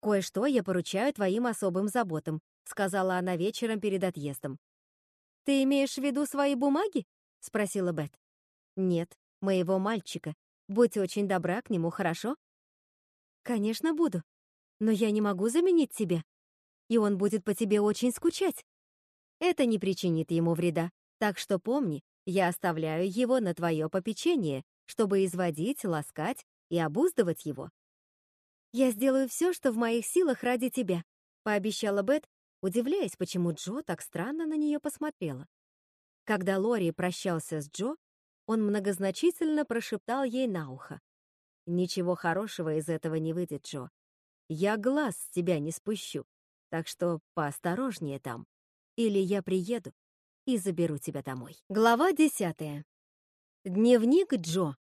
«Кое-что я поручаю твоим особым заботам», — сказала она вечером перед отъездом. «Ты имеешь в виду свои бумаги?» — спросила Бет. «Нет, моего мальчика. Будь очень добра к нему, хорошо?» «Конечно, буду. Но я не могу заменить тебя. И он будет по тебе очень скучать. Это не причинит ему вреда. Так что помни, я оставляю его на твое попечение, чтобы изводить, ласкать и обуздывать его. «Я сделаю все, что в моих силах ради тебя», — пообещала Бет, удивляясь, почему Джо так странно на нее посмотрела. Когда Лори прощался с Джо, он многозначительно прошептал ей на ухо. «Ничего хорошего из этого не выйдет, Джо. Я глаз с тебя не спущу, так что поосторожнее там. Или я приеду и заберу тебя домой». Глава десятая. Дневник Джо.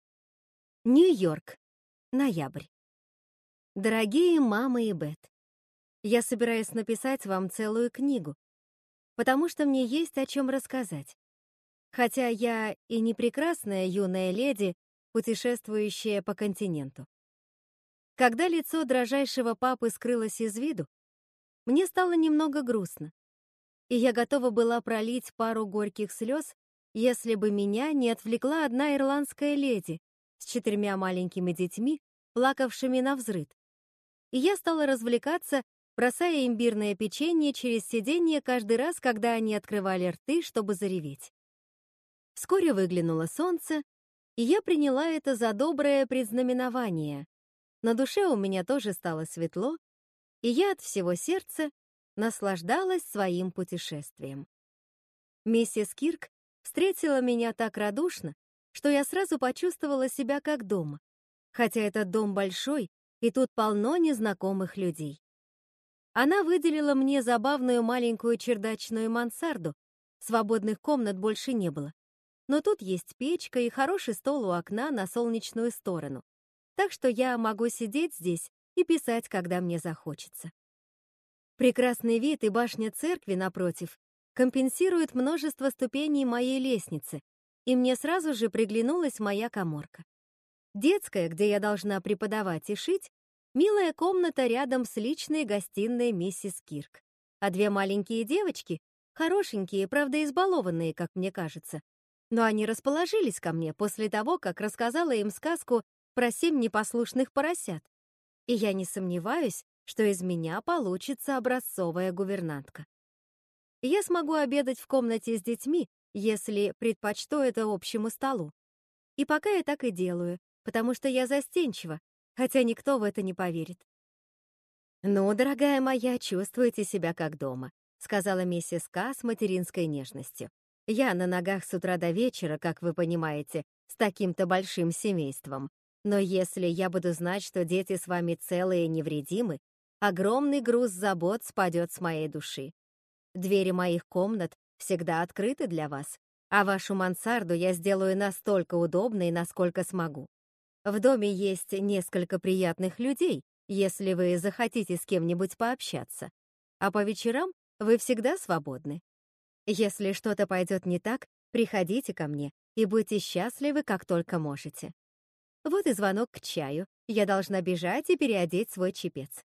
Нью-Йорк. Ноябрь. Дорогие мама и Бет, я собираюсь написать вам целую книгу, потому что мне есть о чем рассказать. Хотя я и не прекрасная юная леди, путешествующая по континенту. Когда лицо дрожайшего папы скрылось из виду, мне стало немного грустно, и я готова была пролить пару горьких слез, если бы меня не отвлекла одна ирландская леди с четырьмя маленькими детьми, плакавшими на взрыд и я стала развлекаться, бросая имбирное печенье через сиденье каждый раз, когда они открывали рты, чтобы зареветь. Вскоре выглянуло солнце, и я приняла это за доброе предзнаменование. На душе у меня тоже стало светло, и я от всего сердца наслаждалась своим путешествием. Миссис Кирк встретила меня так радушно, что я сразу почувствовала себя как дома. Хотя этот дом большой, и тут полно незнакомых людей. Она выделила мне забавную маленькую чердачную мансарду, свободных комнат больше не было. Но тут есть печка и хороший стол у окна на солнечную сторону, так что я могу сидеть здесь и писать, когда мне захочется. Прекрасный вид и башня церкви, напротив, компенсируют множество ступеней моей лестницы, и мне сразу же приглянулась моя коморка. Детская, где я должна преподавать и шить, милая комната рядом с личной гостиной миссис Кирк. А две маленькие девочки, хорошенькие, правда избалованные, как мне кажется, но они расположились ко мне после того, как рассказала им сказку про семь непослушных поросят. И я не сомневаюсь, что из меня получится образцовая гувернантка. Я смогу обедать в комнате с детьми, если предпочту это общему столу. И пока я так и делаю, потому что я застенчива, хотя никто в это не поверит. «Ну, дорогая моя, чувствуете себя как дома», сказала миссис К с материнской нежностью. «Я на ногах с утра до вечера, как вы понимаете, с таким-то большим семейством. Но если я буду знать, что дети с вами целые и невредимы, огромный груз забот спадет с моей души. Двери моих комнат всегда открыты для вас, а вашу мансарду я сделаю настолько удобной, насколько смогу. В доме есть несколько приятных людей, если вы захотите с кем-нибудь пообщаться. А по вечерам вы всегда свободны. Если что-то пойдет не так, приходите ко мне и будьте счастливы, как только можете. Вот и звонок к чаю. Я должна бежать и переодеть свой чепец.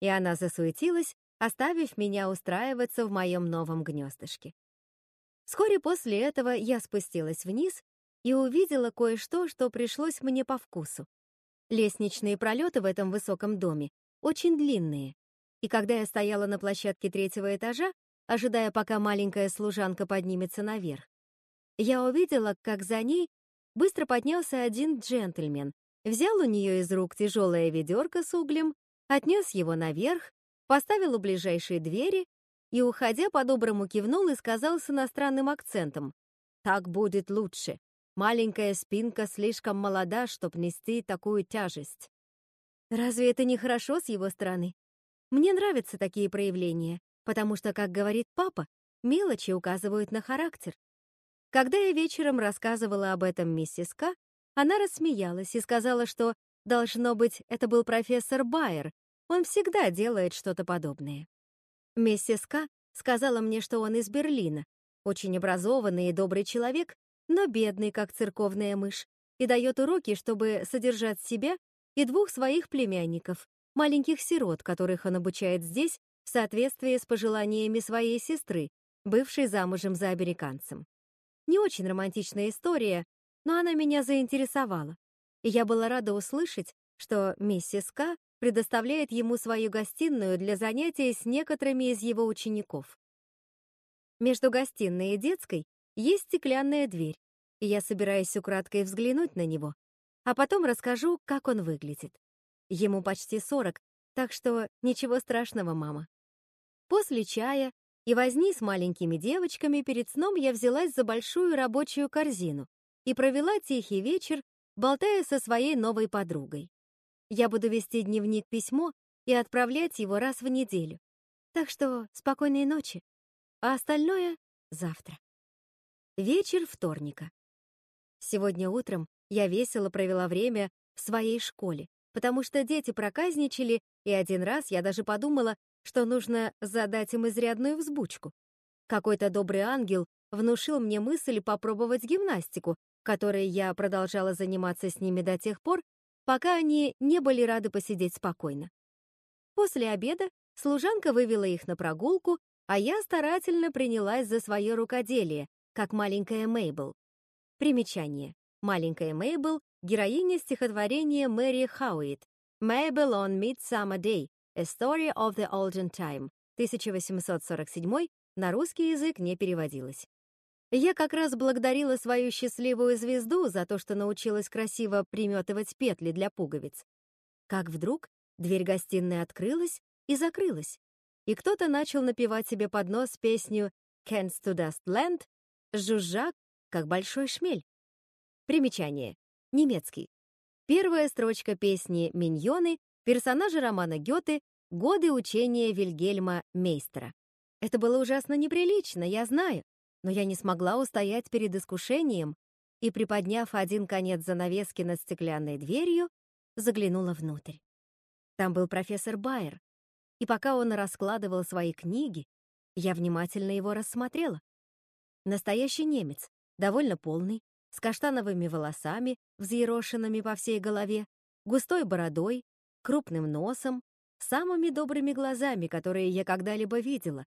И она засуетилась, оставив меня устраиваться в моем новом гнездышке. Вскоре после этого я спустилась вниз и увидела кое-что, что пришлось мне по вкусу. Лестничные пролеты в этом высоком доме очень длинные, и когда я стояла на площадке третьего этажа, ожидая, пока маленькая служанка поднимется наверх, я увидела, как за ней быстро поднялся один джентльмен, взял у нее из рук тяжелое ведерко с углем, отнес его наверх, поставил у ближайшей двери и, уходя, по-доброму кивнул и сказал с иностранным акцентом «Так будет лучше». Маленькая спинка слишком молода, чтобы нести такую тяжесть. Разве это не хорошо с его стороны? Мне нравятся такие проявления, потому что, как говорит папа, мелочи указывают на характер. Когда я вечером рассказывала об этом миссис К, она рассмеялась и сказала, что, должно быть, это был профессор Байер, он всегда делает что-то подобное. Миссис К сказала мне, что он из Берлина, очень образованный и добрый человек, но бедный, как церковная мышь, и дает уроки, чтобы содержать себя и двух своих племянников, маленьких сирот, которых он обучает здесь в соответствии с пожеланиями своей сестры, бывшей замужем за американцем. Не очень романтичная история, но она меня заинтересовала, и я была рада услышать, что миссис К предоставляет ему свою гостиную для занятий с некоторыми из его учеников. Между гостиной и детской есть стеклянная дверь, и я собираюсь украдкой взглянуть на него, а потом расскажу, как он выглядит. Ему почти 40, так что ничего страшного, мама. После чая и возни с маленькими девочками перед сном я взялась за большую рабочую корзину и провела тихий вечер, болтая со своей новой подругой. Я буду вести дневник-письмо и отправлять его раз в неделю. Так что спокойной ночи, а остальное — завтра. Вечер вторника. Сегодня утром я весело провела время в своей школе, потому что дети проказничали, и один раз я даже подумала, что нужно задать им изрядную взбучку. Какой-то добрый ангел внушил мне мысль попробовать гимнастику, которой я продолжала заниматься с ними до тех пор, пока они не были рады посидеть спокойно. После обеда служанка вывела их на прогулку, а я старательно принялась за свое рукоделие, как маленькая Мейбл. Примечание. Маленькая Мейбл — героиня стихотворения Мэри Хауит «Mabel on Midsummer Day. A Story of the Olden Time» 1847 на русский язык не переводилась. Я как раз благодарила свою счастливую звезду за то, что научилась красиво приметывать петли для пуговиц. Как вдруг дверь гостиной открылась и закрылась, и кто-то начал напевать себе под нос песню «Can't to Dust Land», жужжа, как большой шмель. Примечание. Немецкий. Первая строчка песни «Миньоны» персонажа романа Гёте «Годы учения Вильгельма Мейстера». Это было ужасно неприлично, я знаю, но я не смогла устоять перед искушением и, приподняв один конец занавески над стеклянной дверью, заглянула внутрь. Там был профессор Байер, и пока он раскладывал свои книги, я внимательно его рассмотрела. Настоящий немец, довольно полный, с каштановыми волосами, взъерошенными по всей голове, густой бородой, крупным носом, самыми добрыми глазами, которые я когда-либо видела,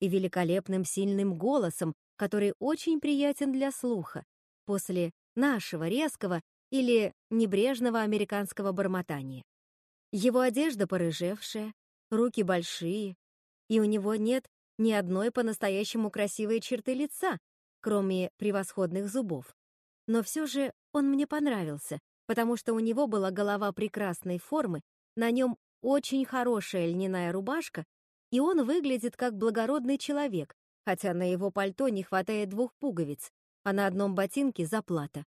и великолепным сильным голосом, который очень приятен для слуха, после нашего резкого или небрежного американского бормотания. Его одежда порыжевшая, руки большие, и у него нет ни одной по-настоящему красивой черты лица, кроме превосходных зубов. Но все же он мне понравился, потому что у него была голова прекрасной формы, на нем очень хорошая льняная рубашка, и он выглядит как благородный человек, хотя на его пальто не хватает двух пуговиц, а на одном ботинке заплата.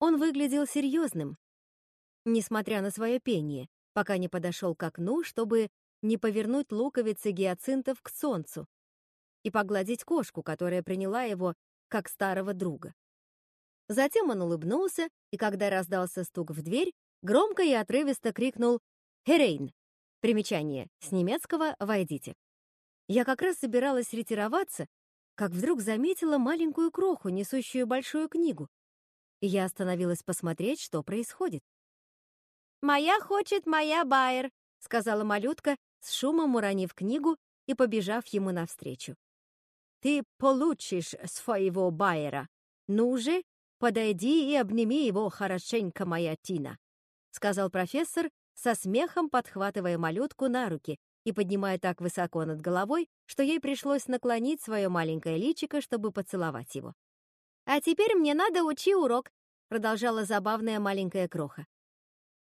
Он выглядел серьезным, несмотря на свое пение, пока не подошел к окну, чтобы не повернуть луковицы гиацинтов к солнцу и погладить кошку, которая приняла его как старого друга. Затем он улыбнулся, и когда раздался стук в дверь, громко и отрывисто крикнул «Херейн!» Примечание. С немецкого «Войдите». Я как раз собиралась ретироваться, как вдруг заметила маленькую кроху, несущую большую книгу. И я остановилась посмотреть, что происходит. «Моя хочет, моя Байер», — сказала малютка, с шумом уронив книгу и побежав ему навстречу. «Ты получишь своего Байера. Ну же, подойди и обними его хорошенько, моя Тина», — сказал профессор, со смехом подхватывая малютку на руки и поднимая так высоко над головой, что ей пришлось наклонить свое маленькое личико, чтобы поцеловать его. «А теперь мне надо учи урок», — продолжала забавная маленькая кроха.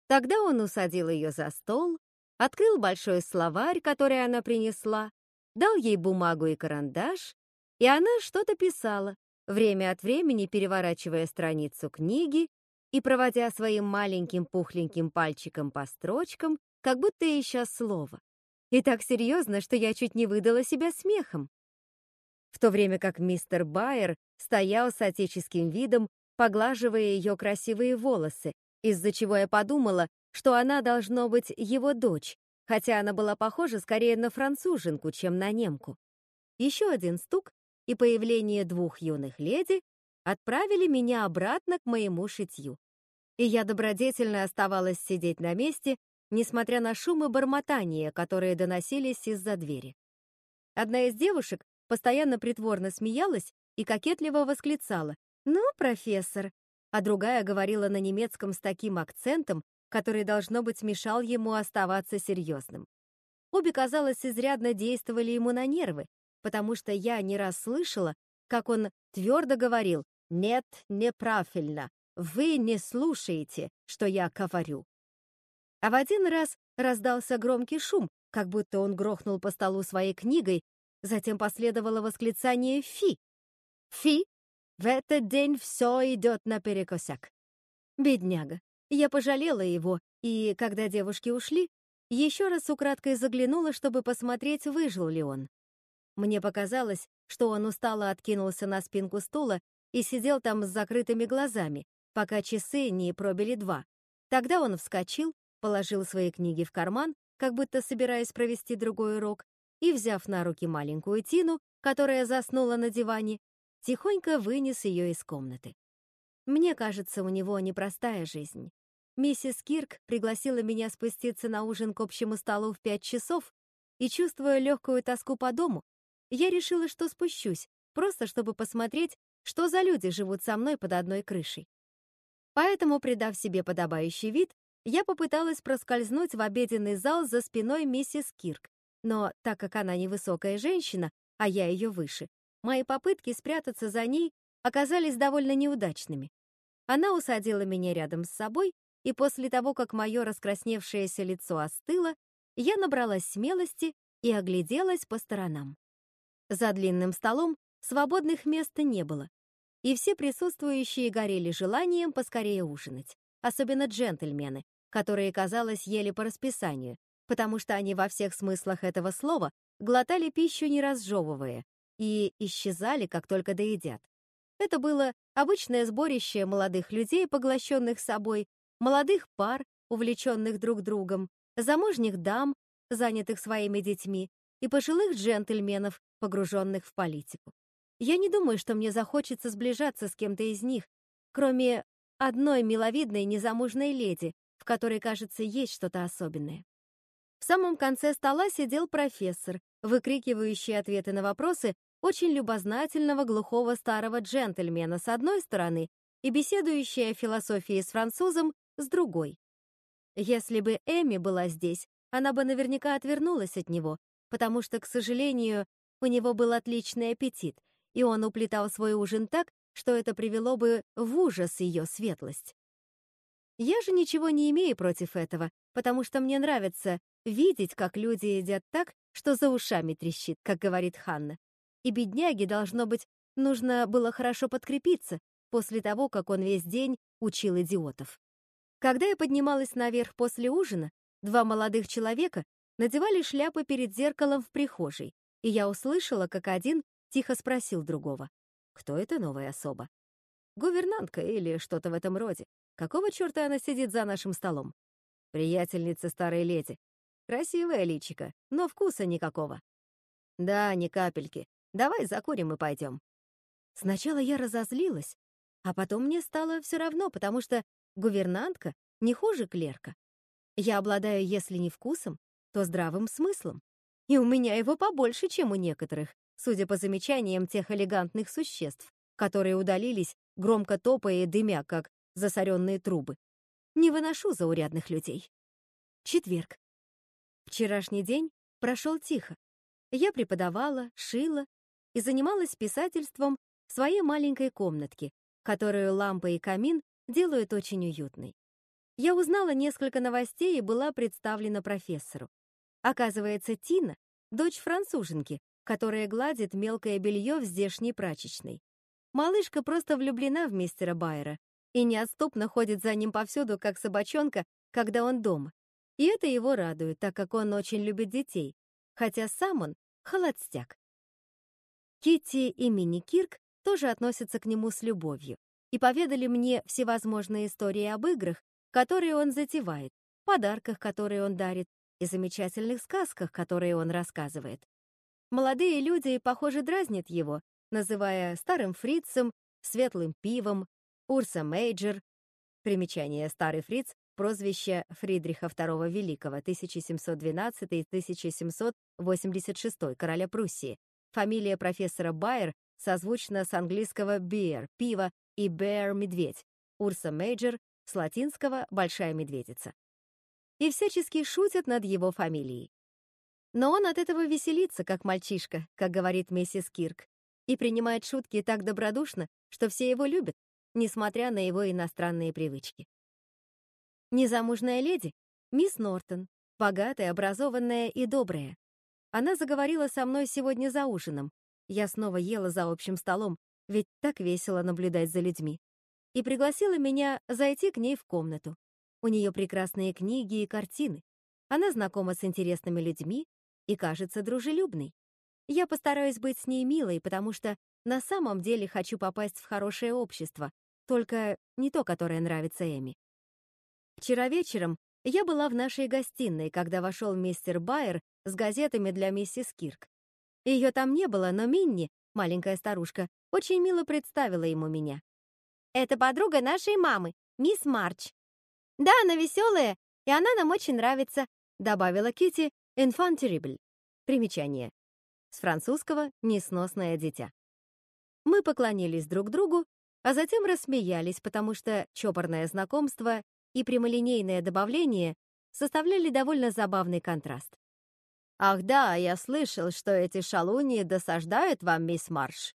Тогда он усадил ее за стол, открыл большой словарь, который она принесла, дал ей бумагу и карандаш, и она что-то писала, время от времени переворачивая страницу книги и проводя своим маленьким пухленьким пальчиком по строчкам, как будто ища слово. И так серьезно, что я чуть не выдала себя смехом. В то время как мистер Байер стоял с отеческим видом, поглаживая ее красивые волосы, из-за чего я подумала, что она должно быть его дочь, хотя она была похожа скорее на француженку, чем на немку. Еще один стук, и появление двух юных леди отправили меня обратно к моему шитью. И я добродетельно оставалась сидеть на месте, несмотря на шум и бормотание, которые доносились из-за двери. Одна из девушек постоянно притворно смеялась и кокетливо восклицала «Ну, профессор!», а другая говорила на немецком с таким акцентом, который, должно быть, мешал ему оставаться серьезным. Обе, казалось, изрядно действовали ему на нервы, потому что я не раз слышала, как он твердо говорил «Нет, неправильно, вы не слушаете, что я говорю». А в один раз раздался громкий шум, как будто он грохнул по столу своей книгой, затем последовало восклицание «Фи!». «Фи! В этот день все идет наперекосяк!» Бедняга. Я пожалела его, и, когда девушки ушли, еще раз украдкой заглянула, чтобы посмотреть, выжил ли он. Мне показалось, что он устало откинулся на спинку стула и сидел там с закрытыми глазами, пока часы не пробили два. Тогда он вскочил, положил свои книги в карман, как будто собираясь провести другой урок, и, взяв на руки маленькую Тину, которая заснула на диване, тихонько вынес ее из комнаты. Мне кажется, у него непростая жизнь. Миссис Кирк пригласила меня спуститься на ужин к общему столу в пять часов, и, чувствуя легкую тоску по дому, я решила, что спущусь, просто чтобы посмотреть, что за люди живут со мной под одной крышей. Поэтому, придав себе подобающий вид, я попыталась проскользнуть в обеденный зал за спиной миссис Кирк, но так как она невысокая женщина, а я ее выше, мои попытки спрятаться за ней оказались довольно неудачными. Она усадила меня рядом с собой, и после того, как мое раскрасневшееся лицо остыло, я набралась смелости и огляделась по сторонам. За длинным столом свободных мест не было, и все присутствующие горели желанием поскорее ужинать, особенно джентльмены, которые, казалось, ели по расписанию, потому что они во всех смыслах этого слова глотали пищу не разжевывая и исчезали, как только доедят. Это было обычное сборище молодых людей, поглощенных собой, молодых пар, увлеченных друг другом, замужних дам, занятых своими детьми, и пожилых джентльменов, погруженных в политику. Я не думаю, что мне захочется сближаться с кем-то из них, кроме одной миловидной незамужной леди, в которой, кажется, есть что-то особенное. В самом конце стола сидел профессор, выкрикивающий ответы на вопросы очень любознательного глухого старого джентльмена с одной стороны и беседующий о философии с французом с другой. Если бы Эми была здесь, она бы наверняка отвернулась от него, потому что, к сожалению, у него был отличный аппетит, и он уплетал свой ужин так, что это привело бы в ужас ее светлость. Я же ничего не имею против этого, потому что мне нравится видеть, как люди едят так, что за ушами трещит, как говорит Ханна. И бедняге, должно быть, нужно было хорошо подкрепиться после того, как он весь день учил идиотов. Когда я поднималась наверх после ужина, два молодых человека надевали шляпы перед зеркалом в прихожей, и я услышала, как один тихо спросил другого, кто это новая особа? Гувернантка или что-то в этом роде. Какого черта она сидит за нашим столом? Приятельница старой леди. Красивая личика, но вкуса никакого. Да, ни капельки. Давай закурим и пойдем. Сначала я разозлилась, а потом мне стало все равно, потому что гувернантка не хуже клерка. Я обладаю, если не вкусом, то здравым смыслом. И у меня его побольше, чем у некоторых, судя по замечаниям тех элегантных существ, которые удалились, громко топая и дымя, как засоренные трубы. Не выношу заурядных людей. Четверг. Вчерашний день прошел тихо. Я преподавала, шила и занималась писательством в своей маленькой комнатке, которую лампа и камин делают очень уютной. Я узнала несколько новостей и была представлена профессору. Оказывается, Тина — дочь француженки, которая гладит мелкое белье в здешней прачечной. Малышка просто влюблена в мистера Байера и неотступно ходит за ним повсюду, как собачонка, когда он дома. И это его радует, так как он очень любит детей, хотя сам он — холостяк. Китти и Мини Кирк тоже относятся к нему с любовью и поведали мне всевозможные истории об играх, которые он затевает, подарках, которые он дарит, и замечательных сказках, которые он рассказывает. Молодые люди, похоже, дразнят его, называя старым фрицем, светлым пивом, Урса Мейджер. Примечание «Старый фриц» прозвище Фридриха II Великого 1712-1786 короля Пруссии. Фамилия профессора Байер созвучна с английского beer – пиво и bear – медведь. Ursa Major с латинского «большая медведица». И всячески шутят над его фамилией. Но он от этого веселится, как мальчишка, как говорит миссис Кирк, и принимает шутки так добродушно, что все его любят, несмотря на его иностранные привычки. Незамужная леди — мисс Нортон, богатая, образованная и добрая. Она заговорила со мной сегодня за ужином. Я снова ела за общим столом, ведь так весело наблюдать за людьми. И пригласила меня зайти к ней в комнату. У нее прекрасные книги и картины. Она знакома с интересными людьми и кажется дружелюбной. Я постараюсь быть с ней милой, потому что на самом деле хочу попасть в хорошее общество, только не то, которое нравится Эми. Вчера вечером я была в нашей гостиной, когда вошел мистер Байер с газетами для миссис Кирк. Ее там не было, но Минни, маленькая старушка, очень мило представила ему меня. «Это подруга нашей мамы, мисс Марч». «Да, она веселая, и она нам очень нравится», добавила Кити «Enfant terrible». Примечание. С французского «несносное дитя». Мы поклонились друг другу, а затем рассмеялись, потому что чопорное знакомство и прямолинейное добавление составляли довольно забавный контраст. «Ах да, я слышал, что эти шалуни досаждают вам, мисс Марш.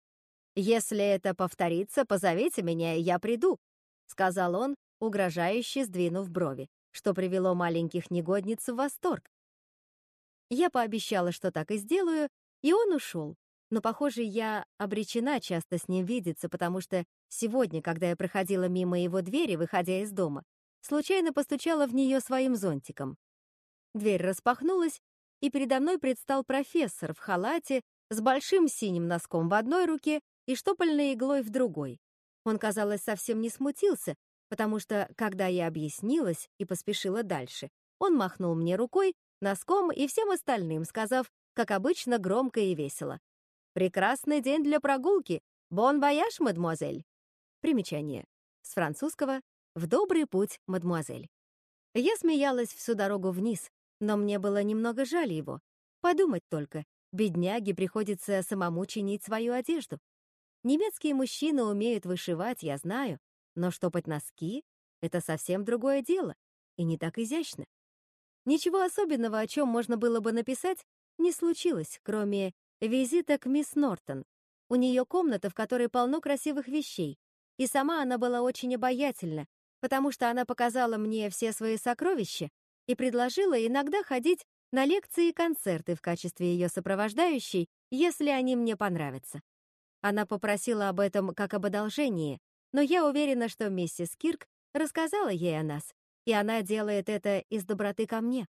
Если это повторится, позовите меня, и я приду», — сказал он, угрожающе сдвинув брови, что привело маленьких негодниц в восторг. Я пообещала, что так и сделаю, и он ушел. Но, похоже, я обречена часто с ним видеться, потому что сегодня, когда я проходила мимо его двери, выходя из дома, случайно постучала в нее своим зонтиком. Дверь распахнулась, и передо мной предстал профессор в халате с большим синим носком в одной руке и штопольной иглой в другой. Он, казалось, совсем не смутился, потому что, когда я объяснилась и поспешила дальше, он махнул мне рукой, носком и всем остальным, сказав, как обычно, громко и весело. «Прекрасный день для прогулки! Бон вояж, мадемуазель!» Примечание. С французского «В добрый путь, мадемуазель». Я смеялась всю дорогу вниз, но мне было немного жаль его. Подумать только, бедняге приходится самому чинить свою одежду. Немецкие мужчины умеют вышивать, я знаю, но штопать носки — это совсем другое дело и не так изящно. Ничего особенного, о чем можно было бы написать, не случилось, кроме визита к мисс Нортон. У нее комната, в которой полно красивых вещей, и сама она была очень обаятельна, потому что она показала мне все свои сокровища и предложила иногда ходить на лекции и концерты в качестве ее сопровождающей, если они мне понравятся. Она попросила об этом как об одолжении, но я уверена, что миссис Кирк рассказала ей о нас, и она делает это из доброты ко мне.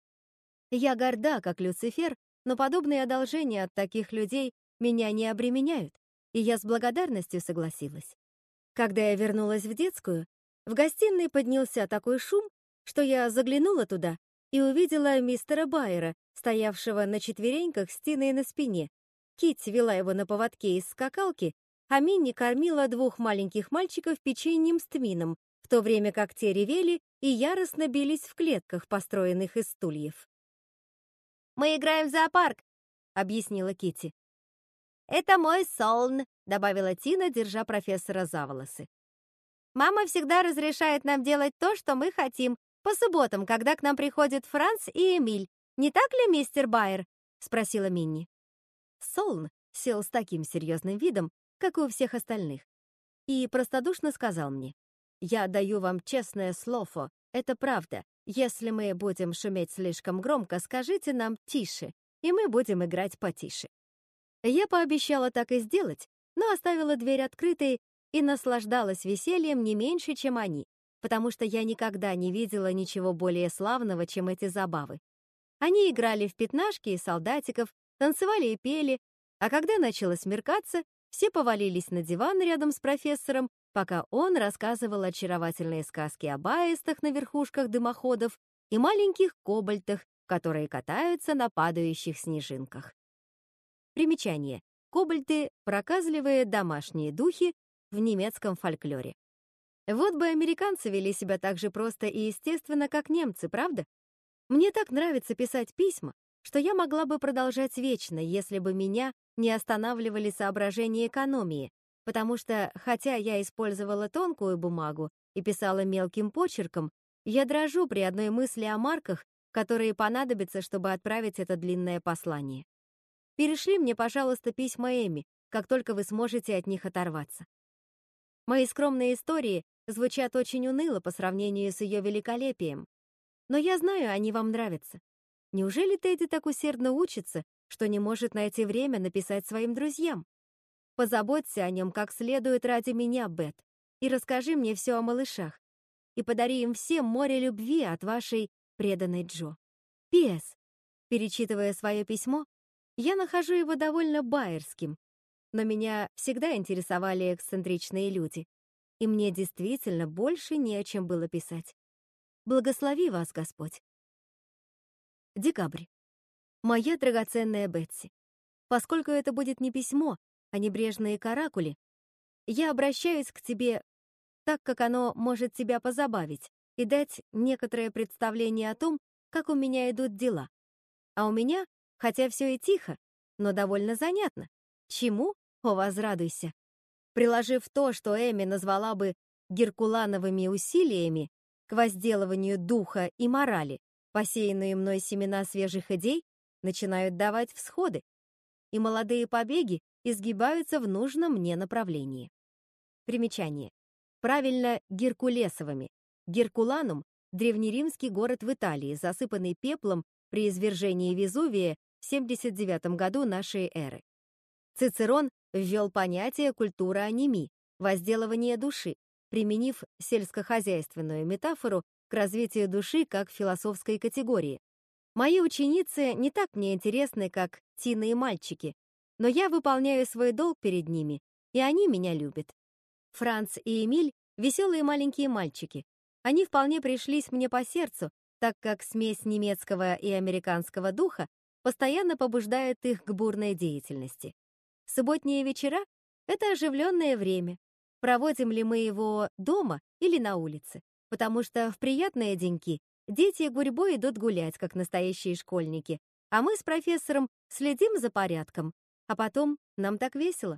Я горда, как Люцифер, но подобные одолжения от таких людей меня не обременяют, и я с благодарностью согласилась. Когда я вернулась в детскую, в гостиной поднялся такой шум, что я заглянула туда и увидела мистера Байера, стоявшего на четвереньках с Тиной на спине. Китти вела его на поводке из скакалки, а Минни кормила двух маленьких мальчиков печеньем с тмином, в то время как те ревели и яростно бились в клетках, построенных из стульев. Мы играем в зоопарк», — объяснила Кити. «Это мой Солн», — добавила Тина, держа профессора за волосы. «Мама всегда разрешает нам делать то, что мы хотим, по субботам, когда к нам приходят Франц и Эмиль. Не так ли, мистер Байер?» — спросила Минни. Солн сел с таким серьезным видом, как и у всех остальных, и простодушно сказал мне, «Я даю вам честное слово, это правда. Если мы будем шуметь слишком громко, скажите нам «тише», и мы будем играть потише. Я пообещала так и сделать, но оставила дверь открытой и наслаждалась весельем не меньше, чем они, потому что я никогда не видела ничего более славного, чем эти забавы. Они играли в пятнашки и солдатиков, танцевали и пели, а когда начало смеркаться, все повалились на диван рядом с профессором пока он рассказывал очаровательные сказки об аистах на верхушках дымоходов и маленьких кобальтах, которые катаются на падающих снежинках. Примечание. Кобальты — проказливые домашние духи в немецком фольклоре. Вот бы американцы вели себя так же просто и естественно, как немцы, правда? Мне так нравится писать письма, что я могла бы продолжать вечно, если бы меня не останавливали соображения экономии, потому что, хотя я использовала тонкую бумагу и писала мелким почерком, я дрожу при одной мысли о марках, которые понадобятся, чтобы отправить это длинное послание. Перешли мне, пожалуйста, письма Эми, как только вы сможете от них оторваться. Мои скромные истории звучат очень уныло по сравнению с ее великолепием, но я знаю, они вам нравятся. Неужели Тедди так усердно учится, что не может найти время написать своим друзьям? Позаботься о нем как следует ради меня, Бет, и расскажи мне все о малышах. И подари им всем море любви от вашей преданной Джо. П.С. Перечитывая свое письмо, я нахожу его довольно байерским, но меня всегда интересовали эксцентричные люди, и мне действительно больше не о чем было писать. Благослови вас, Господь. Декабрь. Моя драгоценная Бетси. Поскольку это будет не письмо, а небрежные каракули, я обращаюсь к тебе так, как оно может тебя позабавить и дать некоторое представление о том, как у меня идут дела. А у меня, хотя все и тихо, но довольно занятно. Чему? О, возрадуйся. Приложив то, что Эми назвала бы геркулановыми усилиями к возделыванию духа и морали, Посеянные мной семена свежих идей начинают давать всходы, и молодые побеги изгибаются в нужном мне направлении. Примечание. Правильно, геркулесовыми. Геркуланум — древнеримский город в Италии, засыпанный пеплом при извержении Везувия в 79 году нашей эры. Цицерон ввел понятие культура анеми, возделывание души, применив сельскохозяйственную метафору к развитию души как философской категории. Мои ученицы не так мне интересны, как Тина и мальчики, но я выполняю свой долг перед ними, и они меня любят. Франц и Эмиль — веселые маленькие мальчики. Они вполне пришлись мне по сердцу, так как смесь немецкого и американского духа постоянно побуждает их к бурной деятельности. Субботние вечера — это оживленное время. Проводим ли мы его дома или на улице? Потому что в приятные деньки дети гурьбой идут гулять, как настоящие школьники, а мы с профессором следим за порядком, а потом нам так весело.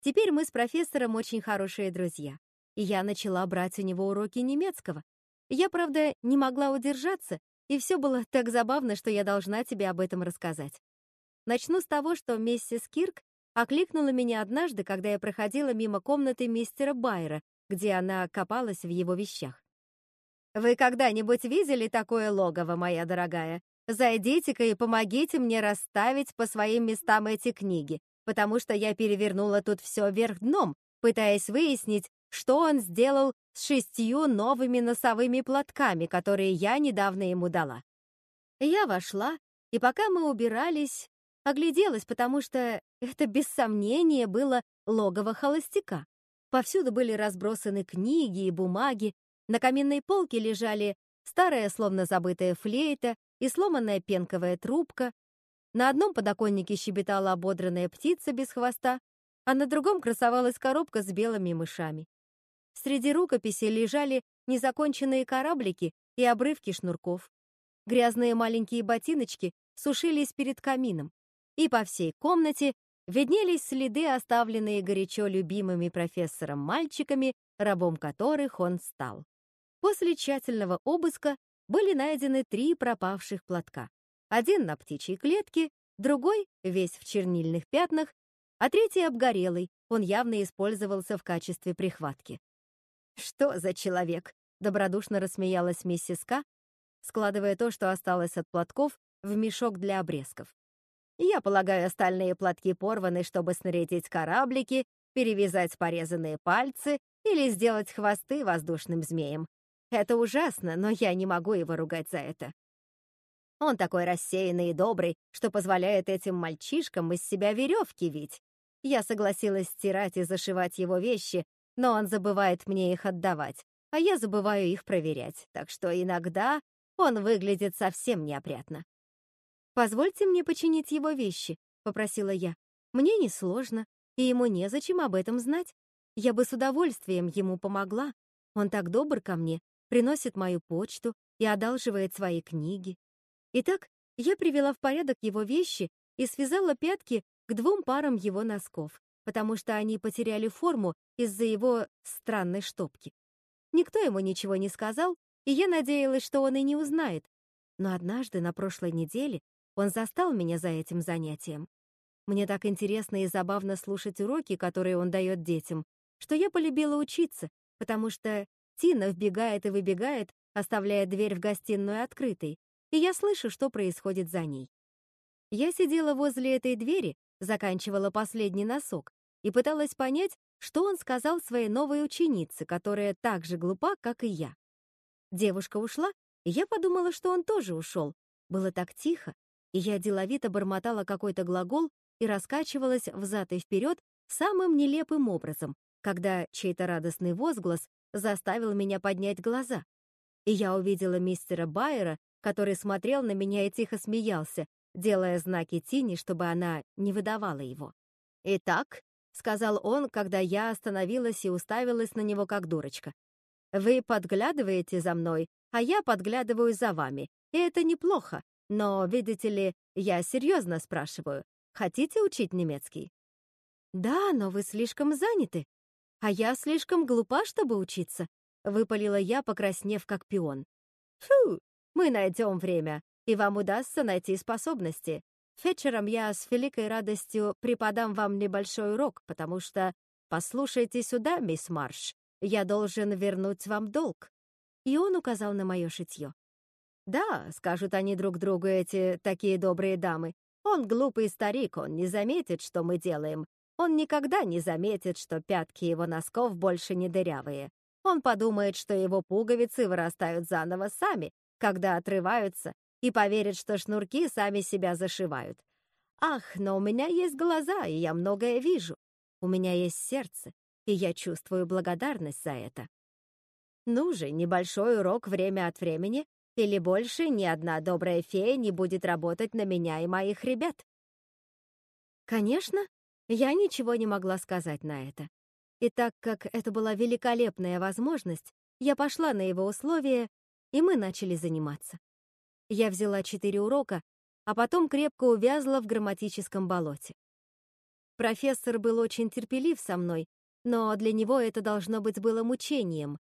Теперь мы с профессором очень хорошие друзья, и я начала брать у него уроки немецкого. Я, правда, не могла удержаться, и все было так забавно, что я должна тебе об этом рассказать. Начну с того, что миссис Кирк окликнула меня однажды, когда я проходила мимо комнаты мистера Байера, где она копалась в его вещах. «Вы когда-нибудь видели такое логово, моя дорогая? Зайдите-ка и помогите мне расставить по своим местам эти книги, потому что я перевернула тут все вверх дном, пытаясь выяснить, что он сделал с шестью новыми носовыми платками, которые я недавно ему дала. Я вошла, и пока мы убирались, огляделась, потому что это без сомнения было логово холостяка. Повсюду были разбросаны книги и бумаги, на каминной полке лежали старая, словно забытая флейта и сломанная пенковая трубка, на одном подоконнике щебетала ободранная птица без хвоста, а на другом красовалась коробка с белыми мышами. Среди рукописей лежали незаконченные кораблики и обрывки шнурков. Грязные маленькие ботиночки сушились перед камином, и по всей комнате виднелись следы, оставленные горячо любимыми профессором мальчиками, рабом которых он стал. После тщательного обыска были найдены три пропавших платка. Один на птичьей клетке, другой весь в чернильных пятнах, а третий обгорелый, он явно использовался в качестве прихватки. «Что за человек?» — добродушно рассмеялась миссис К, складывая то, что осталось от платков, в мешок для обрезков. Я полагаю, остальные платки порваны, чтобы снарядить кораблики, перевязать порезанные пальцы или сделать хвосты воздушным змеем. Это ужасно, но я не могу его ругать за это. Он такой рассеянный и добрый, что позволяет этим мальчишкам из себя веревки вить. Я согласилась стирать и зашивать его вещи, но он забывает мне их отдавать, а я забываю их проверять, так что иногда он выглядит совсем неопрятно. «Позвольте мне починить его вещи», — попросила я. «Мне несложно, и ему незачем об этом знать. Я бы с удовольствием ему помогла, Он так добр ко мне, приносит мою почту и одалживает свои книги. Итак, я привела в порядок его вещи и связала пятки к двум парам его носков, потому что они потеряли форму из-за его странной штопки. Никто ему ничего не сказал, и я надеялась, что он и не узнает. Но однажды на прошлой неделе он застал меня за этим занятием. Мне так интересно и забавно слушать уроки, которые он дает детям, что я полюбила учиться, потому что Тина вбегает и выбегает, оставляя дверь в гостиную открытой, и я слышу, что происходит за ней. Я сидела возле этой двери, заканчивала последний носок и пыталась понять, что он сказал своей новой ученице, которая так же глупа, как и я. Девушка ушла, и я подумала, что он тоже ушел. Было так тихо, и я деловито бормотала какой-то глагол и раскачивалась взад и вперед самым нелепым образом, когда чей-то радостный возглас заставил меня поднять глаза. И я увидела мистера Байера, который смотрел на меня и тихо смеялся, делая знаки Тини, чтобы она не выдавала его. «Итак», — сказал он, когда я остановилась и уставилась на него как дурочка, «вы подглядываете за мной, а я подглядываю за вами, и это неплохо, но, видите ли, я серьезно спрашиваю, хотите учить немецкий?» «Да, но вы слишком заняты, а я слишком глупа, чтобы учиться», — выпалила я, покраснев как пион. «Фу, мы найдем время, и вам удастся найти способности. Вечером я с великой радостью преподам вам небольшой урок, потому что, послушайте сюда, мисс Марш, я должен вернуть вам долг». И он указал на мое шитье. «Да», — скажут они друг другу, эти такие добрые дамы, «он глупый старик, он не заметит, что мы делаем, он никогда не заметит, что пятки его носков больше не дырявые. Он подумает, что его пуговицы вырастают заново сами, когда отрываются, и поверит, что шнурки сами себя зашивают. Ах, но у меня есть глаза, и я многое вижу. У меня есть сердце, и я чувствую благодарность за это. Ну же, небольшой урок время от времени, или больше ни одна добрая фея не будет работать на меня и моих ребят. Конечно, я ничего не могла сказать на это. И так как это была великолепная возможность, я пошла на его условия, и мы начали заниматься. Я взяла четыре урока, а потом крепко увязла в грамматическом болоте. Профессор был очень терпелив со мной, но для него это должно быть было мучением.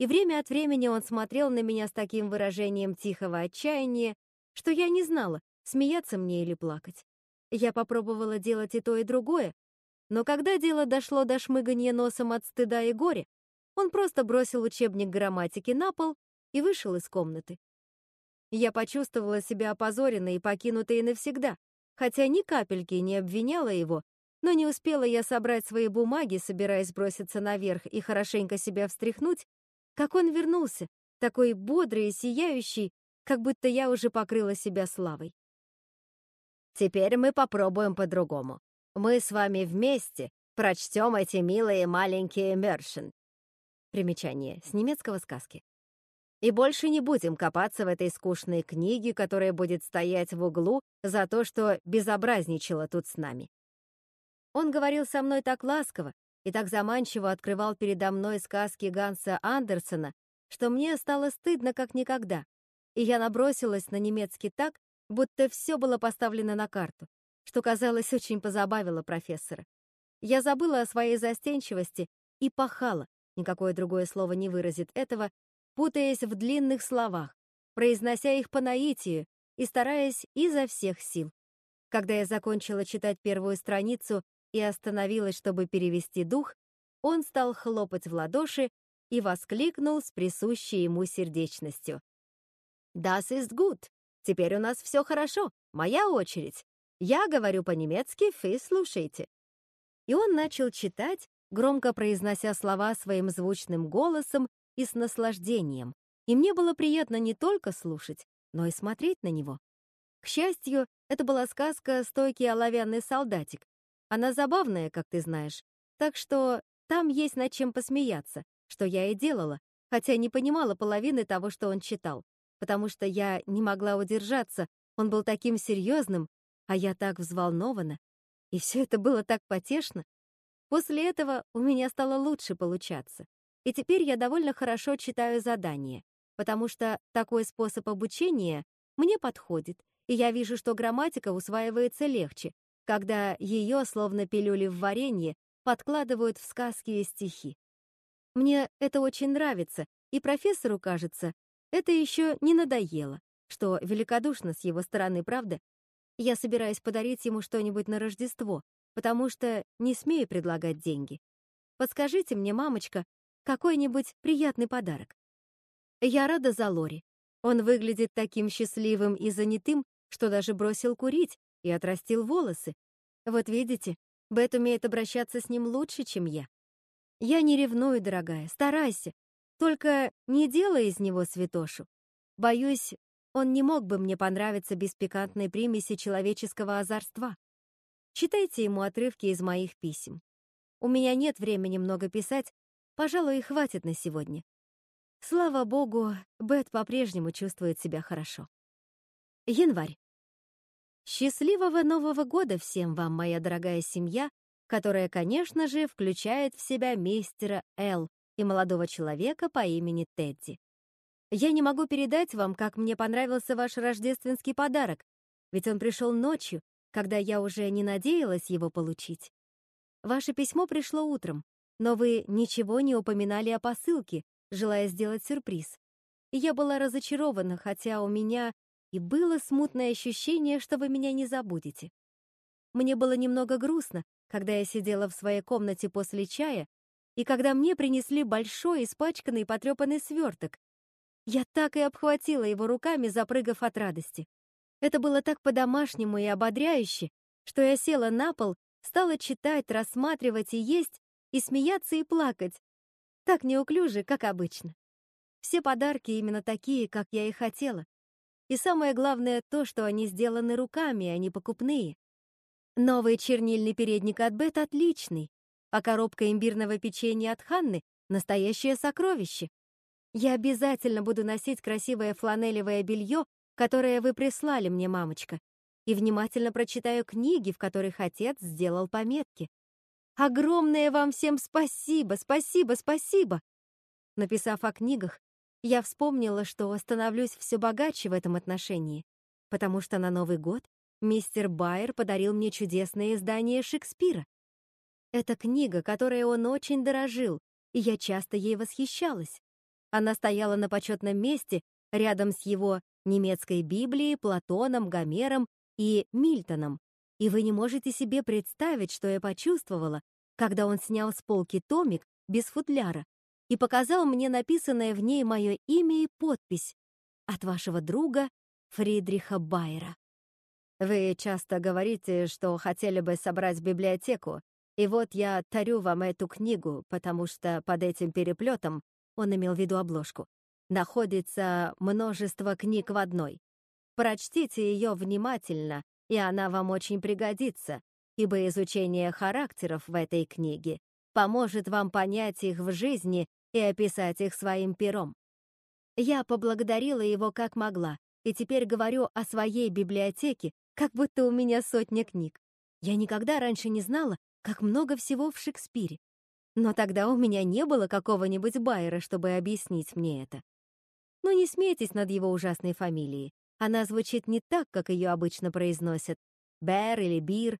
И время от времени он смотрел на меня с таким выражением тихого отчаяния, что я не знала, смеяться мне или плакать. Я попробовала делать и то, и другое, но когда дело дошло до шмыганья носом от стыда и горя, он просто бросил учебник грамматики на пол и вышел из комнаты. Я почувствовала себя опозоренной и покинутой навсегда, хотя ни капельки не обвиняла его, но не успела я собрать свои бумаги, собираясь броситься наверх и хорошенько себя встряхнуть, как он вернулся, такой бодрый и сияющий, как будто я уже покрыла себя славой. Теперь мы попробуем по-другому. Мы с вами вместе прочтем эти милые маленькие Мершин. Примечание с немецкого сказки. И больше не будем копаться в этой скучной книге, которая будет стоять в углу за то, что безобразничала тут с нами. Он говорил со мной так ласково и так заманчиво открывал передо мной сказки Ганса Андерсона, что мне стало стыдно как никогда, и я набросилась на немецкий так, будто все было поставлено на карту, что, казалось, очень позабавило профессора. Я забыла о своей застенчивости и пахала, никакое другое слово не выразит этого, путаясь в длинных словах, произнося их по наитию и стараясь изо всех сил. Когда я закончила читать первую страницу и остановилась, чтобы перевести дух, он стал хлопать в ладоши и воскликнул с присущей ему сердечностью. «Das ist gut! Теперь у нас все хорошо. Моя очередь. Я говорю по-немецки, вы слушайте». И он начал читать, громко произнося слова своим звучным голосом и с наслаждением. И мне было приятно не только слушать, но и смотреть на него. К счастью, это была сказка «Стойкий оловянный солдатик». Она забавная, как ты знаешь, так что там есть над чем посмеяться, что я и делала, хотя не понимала половины того, что он читал потому что я не могла удержаться, он был таким серьезным, а я так взволнована. И все это было так потешно. После этого у меня стало лучше получаться. и теперь я довольно хорошо читаю задания, потому что такой способ обучения мне подходит, и я вижу, что грамматика усваивается легче, когда ее, словно пилюли в варенье, подкладывают в сказки и стихи. Мне это очень нравится, и профессору, кажется, это еще не надоело, что великодушно с его стороны, правда? Я собираюсь подарить ему что-нибудь на Рождество, потому что не смею предлагать деньги. Подскажите мне, мамочка, какой-нибудь приятный подарок. Я рада за Лори. Он выглядит таким счастливым и занятым, что даже бросил курить и отрастил волосы. Вот видите, Бет умеет обращаться с ним лучше, чем я. Я не ревную, дорогая, старайся. Только не делай из него святошу. Боюсь, он не мог бы мне понравиться без пикантной примеси человеческого озорства. Читайте ему отрывки из моих писем. У меня нет времени много писать, пожалуй, и хватит на сегодня. Слава богу, Бет по-прежнему чувствует себя хорошо. Январь. Счастливого Нового года всем вам, моя дорогая семья, которая, конечно же, включает в себя мистера Л и молодого человека по имени Тедди. Я не могу передать вам, как мне понравился ваш рождественский подарок, ведь он пришел ночью, когда я уже не надеялась его получить. Ваше письмо пришло утром, но вы ничего не упоминали о посылке, желая сделать сюрприз. Я была разочарована, хотя у меня и было смутное ощущение, что вы меня не забудете. Мне было немного грустно, когда я сидела в своей комнате после чая, и когда мне принесли большой, испачканный, потрепанный сверток. Я так и обхватила его руками, запрыгав от радости. Это было так по-домашнему и ободряюще, что я села на пол, стала читать, рассматривать и есть, и смеяться и плакать. Так неуклюже, как обычно. Все подарки именно такие, как я и хотела. И самое главное то, что они сделаны руками, а не покупные. Новый чернильный передник от Бет отличный, а коробка имбирного печенья от Ханны — настоящее сокровище. Я обязательно буду носить красивое фланелевое белье, которое вы прислали мне, мамочка, и внимательно прочитаю книги, в которых отец сделал пометки. Огромное вам всем спасибо, спасибо, спасибо! Написав о книгах, я вспомнила, что становлюсь все богаче в этом отношении, потому что на Новый год Мистер Байер подарил мне чудесное издание Шекспира. Это книга, которой он очень дорожил, и я часто ей восхищалась. Она стояла на почетном месте рядом с его немецкой Библией, Платоном, Гомером и Мильтоном. И вы не можете себе представить, что я почувствовала, когда он снял с полки томик без футляра и показал мне написанное в ней мое имя и подпись от вашего друга Фридриха Байера. Вы часто говорите, что хотели бы собрать библиотеку, и вот я тарю вам эту книгу, потому что под этим переплетом, он имел в виду обложку, находится множество книг в одной. Прочтите ее внимательно, и она вам очень пригодится, ибо изучение характеров в этой книге поможет вам понять их в жизни и описать их своим пером. Я поблагодарила его как могла, и теперь говорю о своей библиотеке как будто у меня сотня книг. Я никогда раньше не знала, как много всего в Шекспире. Но тогда у меня не было какого-нибудь Байера, чтобы объяснить мне это. Но не смейтесь над его ужасной фамилией. Она звучит не так, как ее обычно произносят. Бэр или Бир,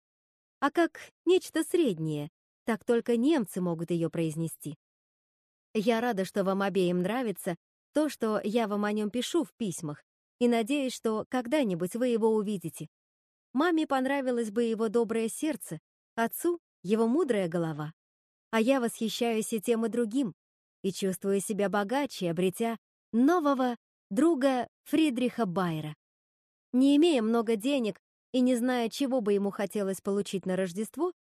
а как нечто среднее. Так только немцы могут ее произнести. Я рада, что вам обеим нравится то, что я вам о нем пишу в письмах, и надеюсь, что когда-нибудь вы его увидите. Маме понравилось бы его доброе сердце, отцу — его мудрая голова. А я восхищаюсь и тем, и другим, и чувствую себя богаче, обретя нового друга Фридриха Байера. Не имея много денег и не зная, чего бы ему хотелось получить на Рождество,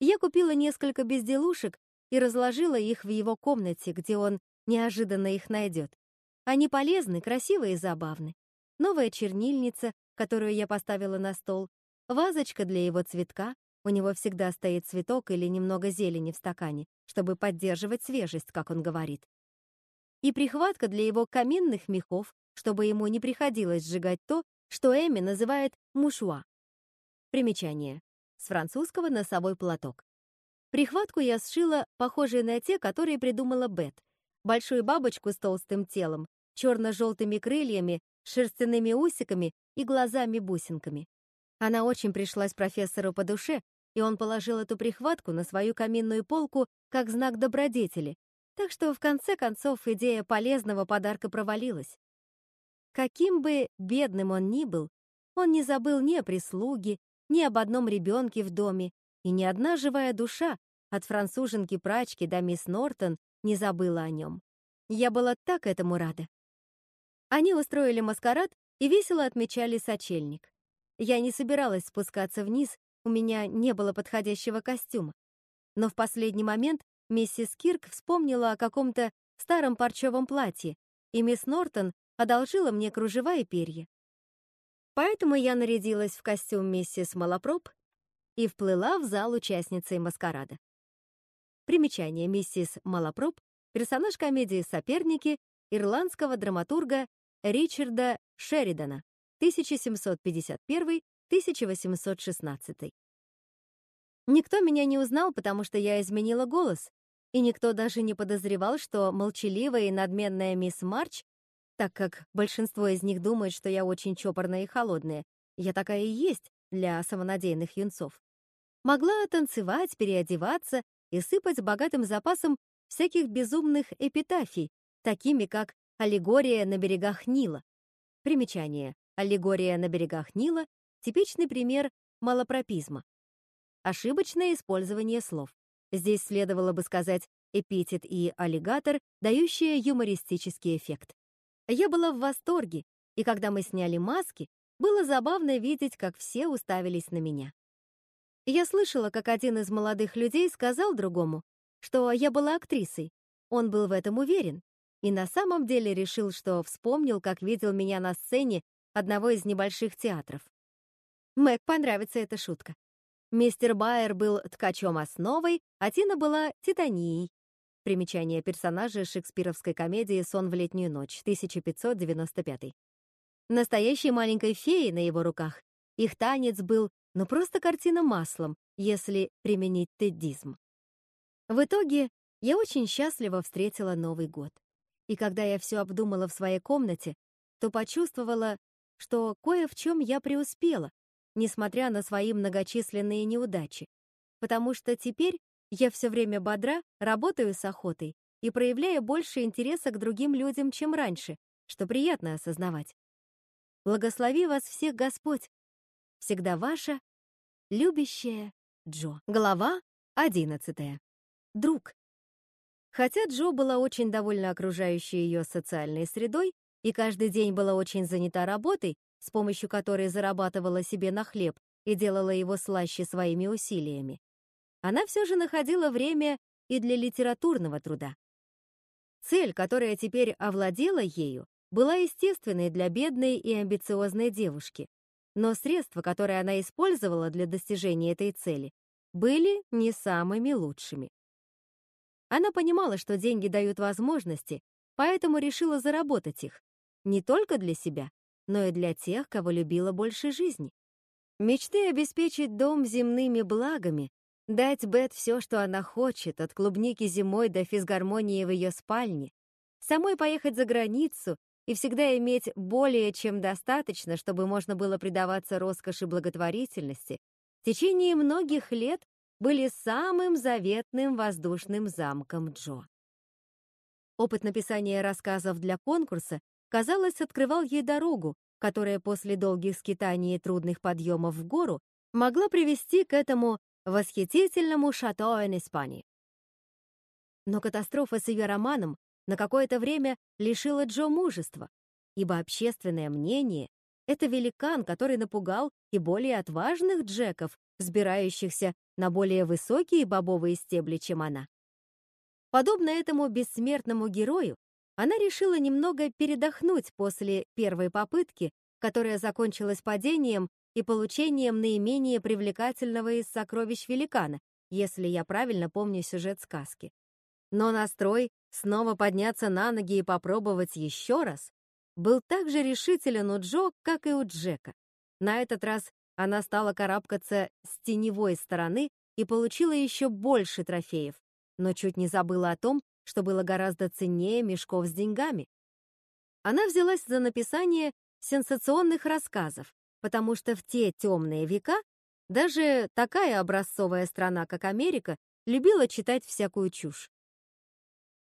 я купила несколько безделушек и разложила их в его комнате, где он неожиданно их найдет. Они полезны, красивы и забавны. Новая чернильница, которую я поставила на стол, Вазочка для его цветка, у него всегда стоит цветок или немного зелени в стакане, чтобы поддерживать свежесть, как он говорит. И прихватка для его каминных мехов, чтобы ему не приходилось сжигать то, что Эми называет мушуа. Примечание. С французского носовой платок. Прихватку я сшила, похожие на те, которые придумала Бет. большую бабочку с толстым телом, черно-желтыми крыльями, шерстяными усиками и глазами-бусинками. Она очень пришлась профессору по душе, и он положил эту прихватку на свою каминную полку как знак добродетели, так что в конце концов идея полезного подарка провалилась. Каким бы бедным он ни был, он не забыл ни о прислуге, ни об одном ребенке в доме, и ни одна живая душа, от француженки-прачки до мисс Нортон, не забыла о нем. Я была так этому рада. Они устроили маскарад и весело отмечали сочельник. Я не собиралась спускаться вниз, у меня не было подходящего костюма. Но в последний момент миссис Кирк вспомнила о каком-то старом парчевом платье, и мисс Нортон одолжила мне кружева и перья. Поэтому я нарядилась в костюм миссис Малопроб и вплыла в зал участницей маскарада. Примечание миссис Малопроб — персонаж комедии «Соперники» ирландского драматурга Ричарда Шеридана 1751-1816. Никто меня не узнал, потому что я изменила голос, и никто даже не подозревал, что молчаливая и надменная мисс Марч, так как большинство из них думает, что я очень чопорная и холодная, я такая и есть для самонадеянных юнцов, могла танцевать, переодеваться и сыпать богатым запасом всяких безумных эпитафий, такими как «Аллегория на берегах Нила». Примечание. Аллегория на берегах Нила — типичный пример малопропизма. Ошибочное использование слов. Здесь следовало бы сказать эпитет и аллигатор, дающие юмористический эффект. Я была в восторге, и когда мы сняли маски, было забавно видеть, как все уставились на меня. Я слышала, как один из молодых людей сказал другому, что я была актрисой. Он был в этом уверен, и на самом деле решил, что вспомнил, как видел меня на сцене одного из небольших театров. Мэг понравится эта шутка. Мистер Байер был ткачом основой, а Тина была титанией. Примечание персонажа шекспировской комедии «Сон в летнюю ночь», 1595. Настоящей маленькой феей на его руках. Их танец был, ну просто картина маслом, если применить тедизм. В итоге я очень счастливо встретила Новый год. И когда я все обдумала в своей комнате, то почувствовала, что кое в чем я преуспела, несмотря на свои многочисленные неудачи, потому что теперь я все время бодра, работаю с охотой и проявляю больше интереса к другим людям, чем раньше, что приятно осознавать. Благослови вас всех Господь! Всегда ваша, любящая Джо. Глава одиннадцатая. Друг. Хотя Джо была очень довольна окружающей ее социальной средой, и каждый день была очень занята работой, с помощью которой зарабатывала себе на хлеб и делала его слаще своими усилиями, она все же находила время и для литературного труда. Цель, которая теперь овладела ею, была естественной для бедной и амбициозной девушки, но средства, которые она использовала для достижения этой цели, были не самыми лучшими. Она понимала, что деньги дают возможности, поэтому решила заработать их, не только для себя, но и для тех, кого любила больше жизни. Мечты обеспечить дом земными благами, дать Бет все, что она хочет, от клубники зимой до физгармонии в ее спальне, самой поехать за границу и всегда иметь более чем достаточно, чтобы можно было предаваться роскоши благотворительности, в течение многих лет были самым заветным воздушным замком Джо. Опыт написания рассказов для конкурса казалось, открывал ей дорогу, которая после долгих скитаний и трудных подъемов в гору могла привести к этому восхитительному шато Испании. Но катастрофа с ее романом на какое-то время лишила Джо мужества, ибо общественное мнение — это великан, который напугал и более отважных Джеков, взбирающихся на более высокие бобовые стебли, чем она. Подобно этому бессмертному герою, она решила немного передохнуть после первой попытки, которая закончилась падением и получением наименее привлекательного из сокровищ великана, если я правильно помню сюжет сказки. Но настрой снова подняться на ноги и попробовать еще раз был так же решителен у Джо, как и у Джека. На этот раз она стала карабкаться с теневой стороны и получила еще больше трофеев, но чуть не забыла о том, что было гораздо ценнее мешков с деньгами. Она взялась за написание сенсационных рассказов, потому что в те темные века даже такая образцовая страна, как Америка, любила читать всякую чушь.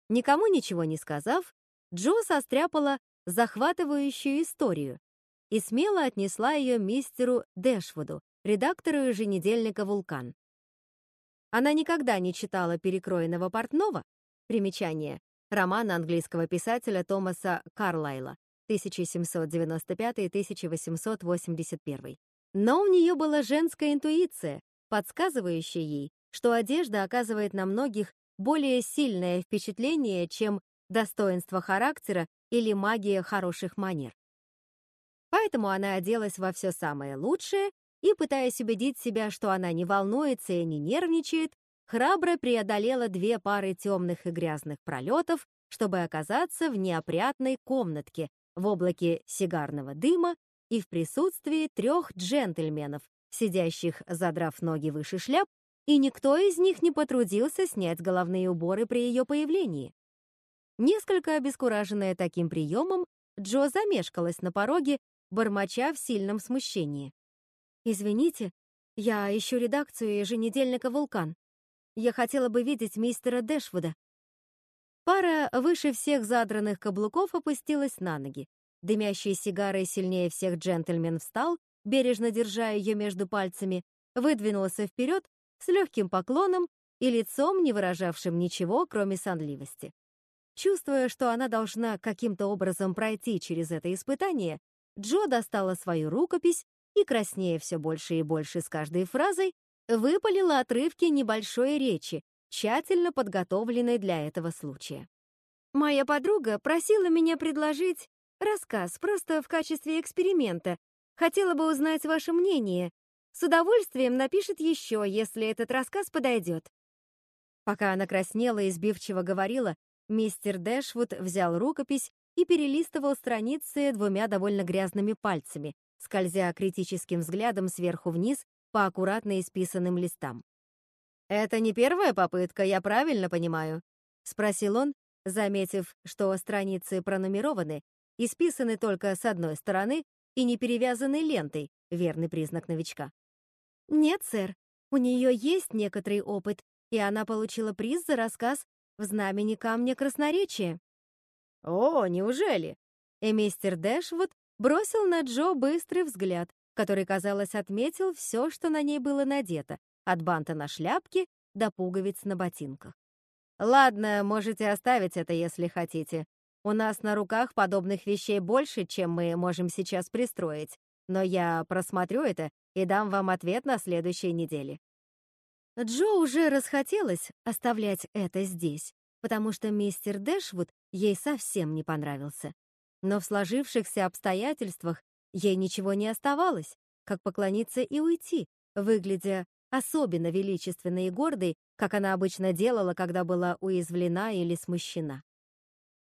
Никому ничего не сказав, Джо состряпала захватывающую историю и смело отнесла ее мистеру Дэшвуду, редактору еженедельника «Вулкан». Она никогда не читала «Перекроенного портного», примечание, роман английского писателя Томаса Карлайла, 1795-1881. Но у нее была женская интуиция, подсказывающая ей, что одежда оказывает на многих более сильное впечатление, чем достоинство характера или магия хороших манер. Поэтому она оделась во все самое лучшее и, пытаясь убедить себя, что она не волнуется и не нервничает, храбро преодолела две пары темных и грязных пролетов, чтобы оказаться в неопрятной комнатке в облаке сигарного дыма и в присутствии трех джентльменов, сидящих, задрав ноги выше шляп, и никто из них не потрудился снять головные уборы при ее появлении. Несколько обескураженная таким приемом, Джо замешкалась на пороге, бормоча в сильном смущении. «Извините, я ищу редакцию еженедельника «Вулкан». Я хотела бы видеть мистера Дэшвуда». Пара выше всех задранных каблуков опустилась на ноги. Дымящий сигарой сильнее всех джентльмен встал, бережно держа ее между пальцами, выдвинулся вперед с легким поклоном и лицом, не выражавшим ничего, кроме сонливости. Чувствуя, что она должна каким-то образом пройти через это испытание, Джо достала свою рукопись и, краснея все больше и больше с каждой фразой, выпалила отрывки небольшой речи, тщательно подготовленной для этого случая. Моя подруга просила меня предложить Рассказ, просто в качестве эксперимента. Хотела бы узнать ваше мнение. С удовольствием напишет еще, если этот рассказ подойдет. Пока она краснела и сбивчиво говорила, мистер Дэшвуд взял рукопись и перелистывал страницы двумя довольно грязными пальцами, скользя критическим взглядом сверху вниз по аккуратно исписанным листам. «Это не первая попытка, я правильно понимаю?» — спросил он, заметив, что страницы пронумерованы исписаны только с одной стороны и не перевязаны лентой, верный признак новичка. Нет, сэр, у нее есть некоторый опыт, и она получила приз за рассказ «В знамени камня красноречия». О, неужели? И мистер Дэшвуд бросил на Джо быстрый взгляд, который, казалось, отметил все, что на ней было надето, от банта на шляпке до пуговиц на ботинках. «Ладно, можете оставить это, если хотите. У нас на руках подобных вещей больше, чем мы можем сейчас пристроить, но я просмотрю это и дам вам ответ на следующей неделе». Джо уже расхотелось оставлять это здесь, потому что мистер Дэшвуд ей совсем не понравился. Но в сложившихся обстоятельствах ей ничего не оставалось, как поклониться и уйти, выглядя особенно величественной и гордой, как она обычно делала, когда была уязвлена или смущена.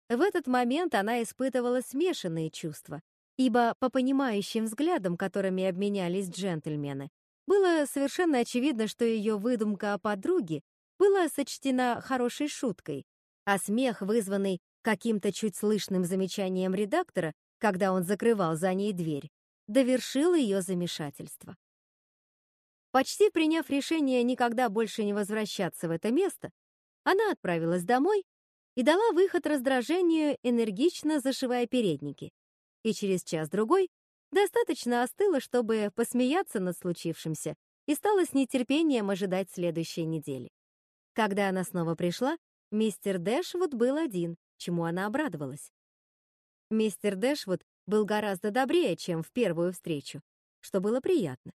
В этот момент она испытывала смешанные чувства, ибо по понимающим взглядам, которыми обменялись джентльмены, было совершенно очевидно, что ее выдумка о подруге была сочтена хорошей шуткой, а смех, вызванный каким-то чуть слышным замечанием редактора, когда он закрывал за ней дверь, довершил ее замешательство. Почти приняв решение никогда больше не возвращаться в это место, она отправилась домой и дала выход раздражению, энергично зашивая передники. И через час-другой достаточно остыла, чтобы посмеяться над случившимся, и стала с нетерпением ожидать следующей недели. Когда она снова пришла, мистер Дэшвуд был один, чему она обрадовалась. Мистер Дэшвуд был гораздо добрее, чем в первую встречу, что было приятно.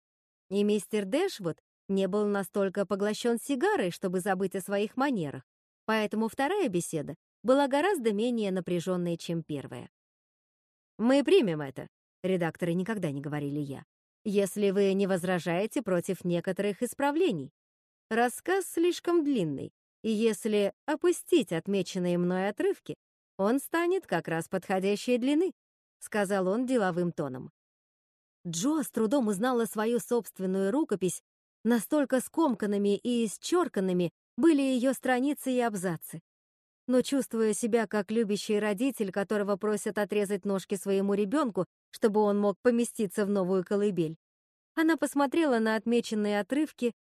И мистер Дэшвуд не был настолько поглощен сигарой, чтобы забыть о своих манерах, Поэтому вторая беседа была гораздо менее напряженной, чем первая. «Мы примем это», — редакторы никогда не говорили я, «если вы не возражаете против некоторых исправлений. Рассказ слишком длинный, и если опустить отмеченные мной отрывки, он станет как раз подходящей длины», — сказал он деловым тоном. Джо с трудом узнала свою собственную рукопись, настолько скомканными и исчерканными были ее страницы и абзацы. Но чувствуя себя как любящий родитель, которого просят отрезать ножки своему ребенку, чтобы он мог поместиться в новую колыбель. Она посмотрела на отмеченные отрывки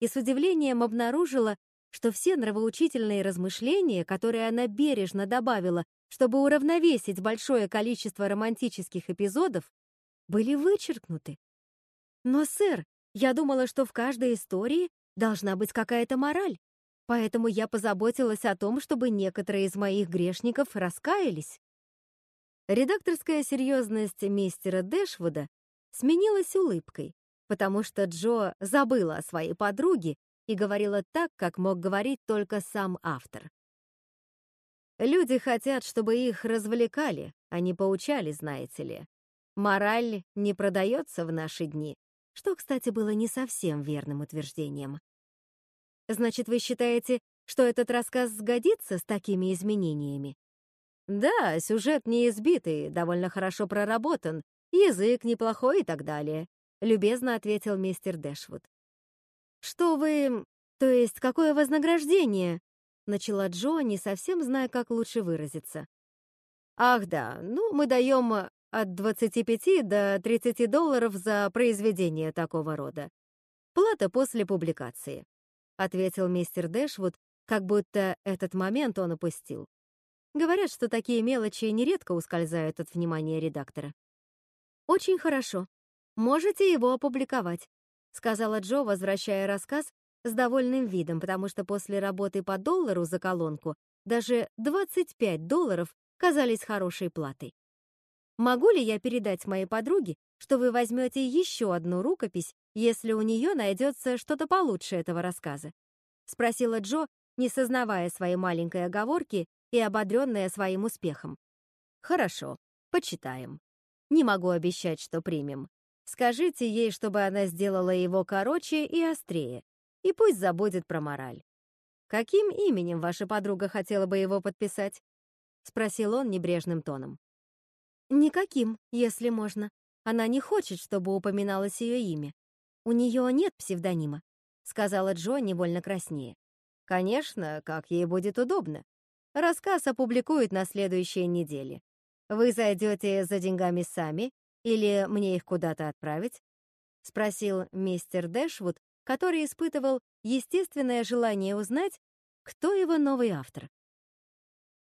и с удивлением обнаружила, что все нравоучительные размышления, которые она бережно добавила, чтобы уравновесить большое количество романтических эпизодов, были вычеркнуты. Но, сэр, я думала, что в каждой истории должна быть какая-то мораль, поэтому я позаботилась о том, чтобы некоторые из моих грешников раскаялись. Редакторская серьезность мистера Дэшвуда сменилась улыбкой, потому что Джо забыла о своей подруге и говорила так, как мог говорить только сам автор. Люди хотят, чтобы их развлекали, а не поучали, знаете ли. Мораль не продается в наши дни, что, кстати, было не совсем верным утверждением. Значит, вы считаете, что этот рассказ сгодится с такими изменениями? Да, сюжет не избитый, довольно хорошо проработан, язык неплохой и так далее, любезно ответил мистер Дэшвуд. Что вы... То есть, какое вознаграждение? Начала Джо, не совсем зная, как лучше выразиться. Ах да, ну, мы даем от 25 до 30 долларов за произведение такого рода. Плата после публикации, ответил мистер Дэшвуд, как будто этот момент он упустил. Говорят, что такие мелочи нередко ускользают от внимания редактора. «Очень хорошо. Можете его опубликовать», — сказала Джо, возвращая рассказ с довольным видом, потому что после работы по доллару за колонку даже 25 долларов казались хорошей платой. «Могу ли я передать моей подруге, что вы возьмете еще одну рукопись, если у нее найдется что-то получше этого рассказа?» — спросила Джо, не сознавая своей маленькой оговорки и ободренная своим успехом. «Хорошо, почитаем. Не могу обещать, что примем. Скажите ей, чтобы она сделала его короче и острее, и пусть забудет про мораль. Каким именем ваша подруга хотела бы его подписать?» — спросил он небрежным тоном. «Никаким, если можно. Она не хочет, чтобы упоминалось ее имя. У нее нет псевдонима», — сказала Джо невольно краснее. «Конечно, как ей будет удобно. Рассказ опубликуют на следующей неделе. Вы зайдете за деньгами сами или мне их куда-то отправить?» — спросил мистер Дэшвуд, который испытывал естественное желание узнать, кто его новый автор.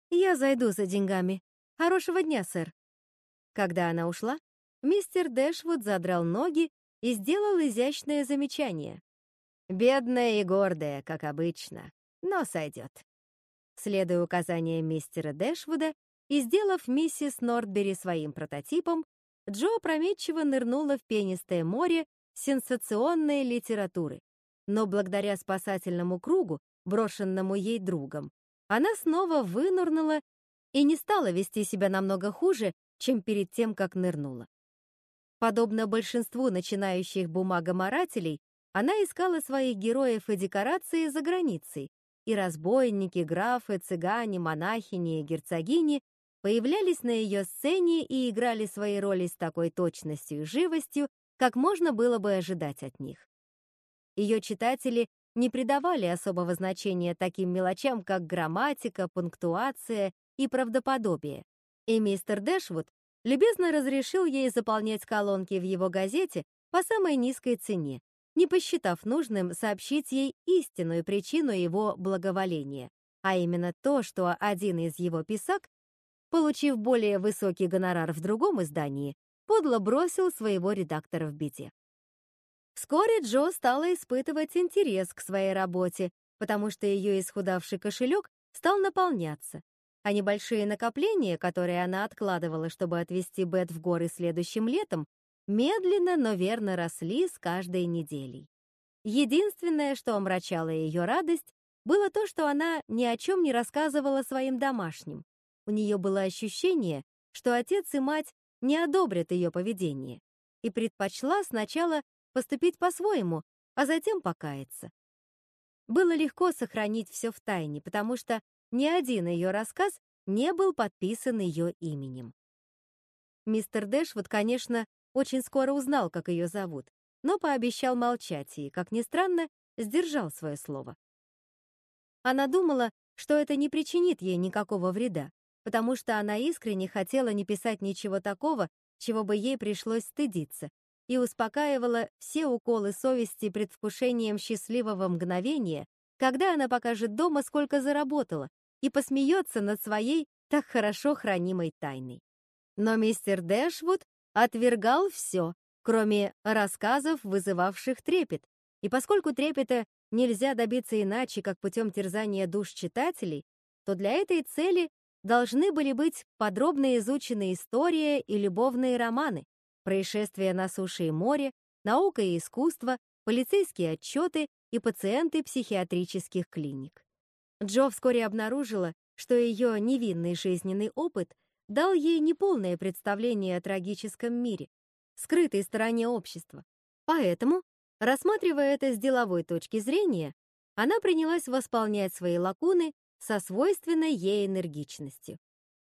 «Я зайду за деньгами. Хорошего дня, сэр». Когда она ушла, мистер Дэшвуд задрал ноги и сделал изящное замечание. «Бедная и гордая, как обычно, но сойдет» следуя указаниям мистера Дэшвуда и сделав миссис Нордбери своим прототипом, Джо опрометчиво нырнула в пенистое море сенсационной литературы. Но благодаря спасательному кругу, брошенному ей другом, она снова вынырнула и не стала вести себя намного хуже, чем перед тем, как нырнула. Подобно большинству начинающих бумагоморателей, она искала своих героев и декорации за границей, и разбойники, графы, цыгане, монахини и герцогини появлялись на ее сцене и играли свои роли с такой точностью и живостью, как можно было бы ожидать от них. Ее читатели не придавали особого значения таким мелочам, как грамматика, пунктуация и правдоподобие, и мистер Дэшвуд любезно разрешил ей заполнять колонки в его газете по самой низкой цене, не посчитав нужным сообщить ей истинную причину его благоволения, а именно то, что один из его писак, получив более высокий гонорар в другом издании, подло бросил своего редактора в беде. Вскоре Джо стала испытывать интерес к своей работе, потому что ее исхудавший кошелек стал наполняться, а небольшие накопления, которые она откладывала, чтобы отвезти Бет в горы следующим летом, медленно, но верно росли с каждой неделей. Единственное, что омрачало ее радость, было то, что она ни о чем не рассказывала своим домашним. У нее было ощущение, что отец и мать не одобрят ее поведение, и предпочла сначала поступить по-своему, а затем покаяться. Было легко сохранить все в тайне, потому что ни один ее рассказ не был подписан ее именем. Мистер Дэшвуд, конечно, очень скоро узнал, как ее зовут, но пообещал молчать и, как ни странно, сдержал свое слово. Она думала, что это не причинит ей никакого вреда, потому что она искренне хотела не писать ничего такого, чего бы ей пришлось стыдиться, и успокаивала все уколы совести предвкушением счастливого мгновения, когда она покажет дома, сколько заработала, и посмеется над своей так хорошо хранимой тайной. Но мистер Дэшвуд отвергал все, кроме рассказов, вызывавших трепет, и поскольку трепета нельзя добиться иначе, как путем терзания душ читателей, то для этой цели должны были быть подробно изучены история и любовные романы, происшествия на суше и море, наука и искусство, полицейские отчеты и пациенты психиатрических клиник. Джо вскоре обнаружила, что ее невинный жизненный опыт дал ей неполное представление о трагическом мире, скрытой стороне общества. Поэтому, рассматривая это с деловой точки зрения, она принялась восполнять свои лакуны со свойственной ей энергичностью.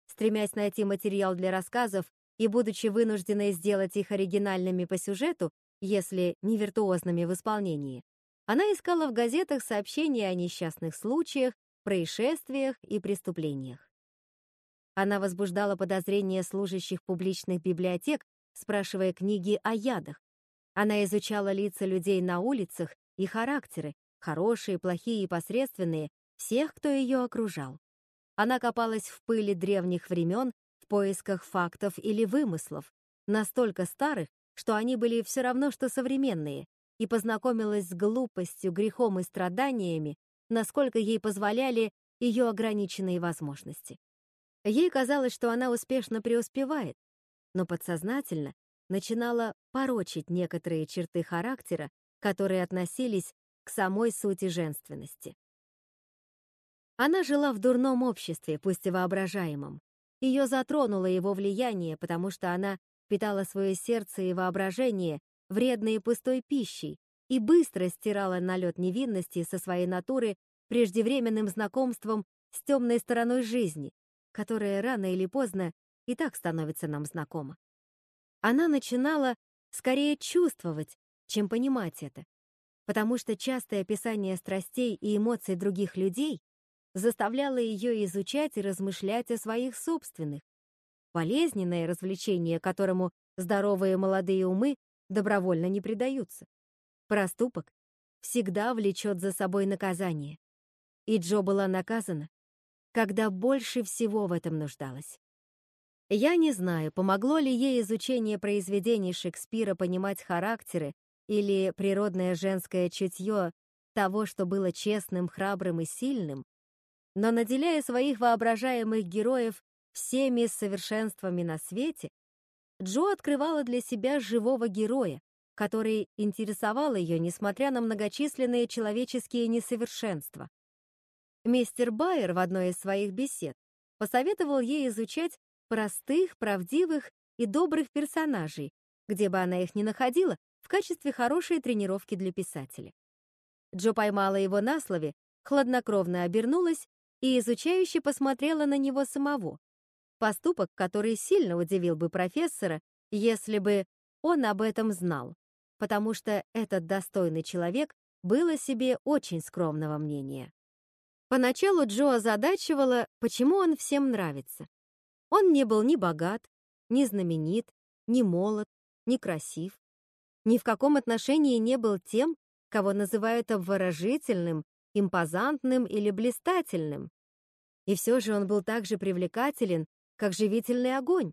Стремясь найти материал для рассказов и будучи вынужденной сделать их оригинальными по сюжету, если не виртуозными в исполнении, она искала в газетах сообщения о несчастных случаях, происшествиях и преступлениях. Она возбуждала подозрения служащих публичных библиотек, спрашивая книги о ядах. Она изучала лица людей на улицах и характеры, хорошие, плохие и посредственные, всех, кто ее окружал. Она копалась в пыли древних времен в поисках фактов или вымыслов, настолько старых, что они были все равно, что современные, и познакомилась с глупостью, грехом и страданиями, насколько ей позволяли ее ограниченные возможности. Ей казалось, что она успешно преуспевает, но подсознательно начинала порочить некоторые черты характера, которые относились к самой сути женственности. Она жила в дурном обществе, пусть и воображаемом. Ее затронуло его влияние, потому что она питала свое сердце и воображение вредной и пустой пищей и быстро стирала налет невинности со своей натуры преждевременным знакомством с темной стороной жизни, которая рано или поздно и так становится нам знакома. Она начинала скорее чувствовать, чем понимать это, потому что частое описание страстей и эмоций других людей заставляло ее изучать и размышлять о своих собственных. Болезненное развлечение, которому здоровые молодые умы добровольно не предаются. Проступок всегда влечет за собой наказание. И Джо была наказана, когда больше всего в этом нуждалась. Я не знаю, помогло ли ей изучение произведений Шекспира понимать характеры или природное женское чутье того, что было честным, храбрым и сильным, но наделяя своих воображаемых героев всеми совершенствами на свете, Джо открывала для себя живого героя, который интересовал ее, несмотря на многочисленные человеческие несовершенства. Мистер Байер в одной из своих бесед посоветовал ей изучать простых, правдивых и добрых персонажей, где бы она их ни находила, в качестве хорошей тренировки для писателя. Джо поймала его на слове, хладнокровно обернулась и изучающе посмотрела на него самого. Поступок, который сильно удивил бы профессора, если бы он об этом знал, потому что этот достойный человек был о себе очень скромного мнения. Поначалу Джо озадачивала, почему он всем нравится. Он не был ни богат, ни знаменит, ни молод, ни красив. Ни в каком отношении не был тем, кого называют обворожительным импозантным или блистательным. И все же он был так же привлекателен, как живительный огонь,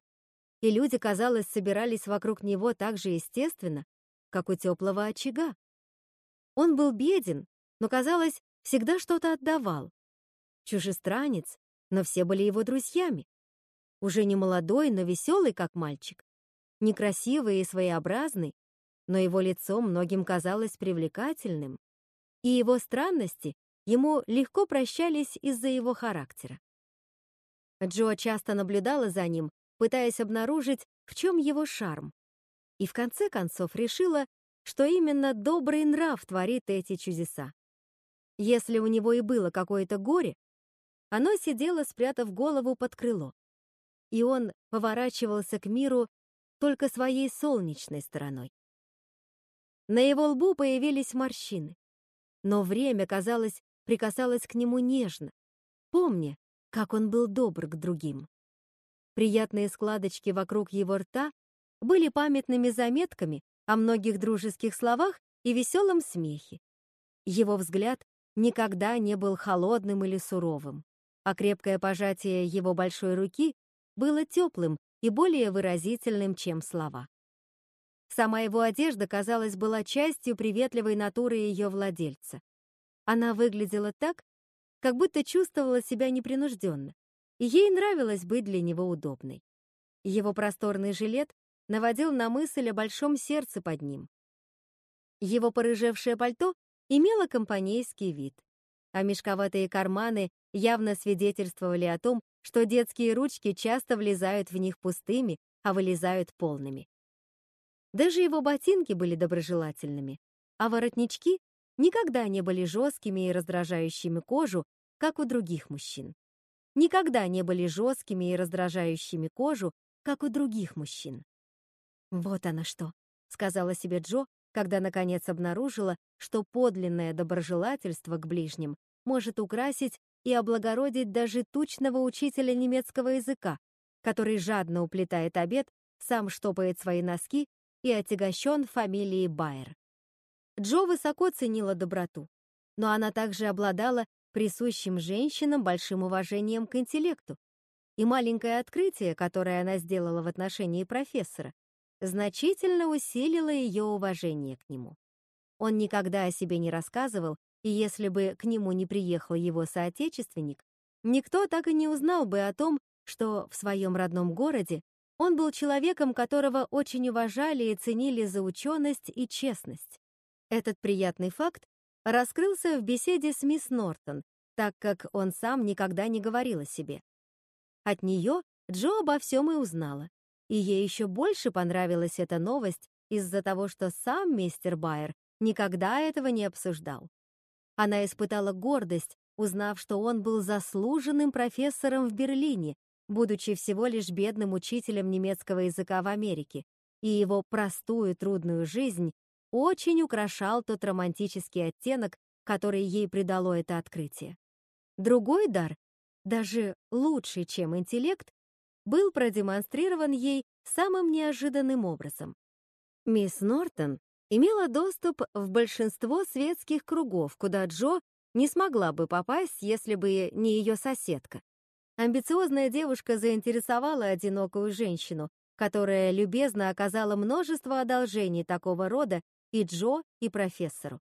и люди, казалось, собирались вокруг него так же естественно, как у теплого очага. Он был беден, но, казалось, всегда что-то отдавал. Чужестранец, но все были его друзьями. Уже не молодой, но веселый, как мальчик. Некрасивый и своеобразный, но его лицо многим казалось привлекательным и его странности ему легко прощались из-за его характера. Джо часто наблюдала за ним, пытаясь обнаружить, в чем его шарм, и в конце концов решила, что именно добрый нрав творит эти чудеса. Если у него и было какое-то горе, оно сидело, спрятав голову под крыло, и он поворачивался к миру только своей солнечной стороной. На его лбу появились морщины но время, казалось, прикасалось к нему нежно. Вспомни, как он был добр к другим. Приятные складочки вокруг его рта были памятными заметками о многих дружеских словах и веселом смехе. Его взгляд никогда не был холодным или суровым, а крепкое пожатие его большой руки было теплым и более выразительным, чем слова. Сама его одежда, казалось, была частью приветливой натуры ее владельца. Она выглядела так, как будто чувствовала себя непринужденно, и ей нравилось быть для него удобной. Его просторный жилет наводил на мысль о большом сердце под ним. Его порыжевшее пальто имело компанейский вид, а мешковатые карманы явно свидетельствовали о том, что детские ручки часто влезают в них пустыми, а вылезают полными. Даже его ботинки были доброжелательными, а воротнички никогда не были жесткими и раздражающими кожу, как у других мужчин. Никогда не были жесткими и раздражающими кожу, как у других мужчин. «Вот она что», — сказала себе Джо, когда наконец обнаружила, что подлинное доброжелательство к ближним может украсить и облагородить даже тучного учителя немецкого языка, который жадно уплетает обед, сам штопает свои носки и отягощен фамилией Байер. Джо высоко ценила доброту, но она также обладала присущим женщинам большим уважением к интеллекту, и маленькое открытие, которое она сделала в отношении профессора, значительно усилило ее уважение к нему. Он никогда о себе не рассказывал, и если бы к нему не приехал его соотечественник, никто так и не узнал бы о том, что в своем родном городе он был человеком, которого очень уважали и ценили за ученость и честность. Этот приятный факт раскрылся в беседе с мисс Нортон, так как он сам никогда не говорил о себе. От нее Джо обо всем и узнала, и ей еще больше понравилась эта новость из-за того, что сам мистер Байер никогда этого не обсуждал. Она испытала гордость, узнав, что он был заслуженным профессором в Берлине, будучи всего лишь бедным учителем немецкого языка в Америке, и его простую трудную жизнь очень украшал тот романтический оттенок, который ей придало это открытие. Другой дар, даже лучший, чем интеллект, был продемонстрирован ей самым неожиданным образом. Мисс Нортон имела доступ в большинство светских кругов, куда Джо не смогла бы попасть, если бы не ее соседка. Амбициозная девушка заинтересовала одинокую женщину, которая любезно оказала множество одолжений такого рода и Джо, и профессору.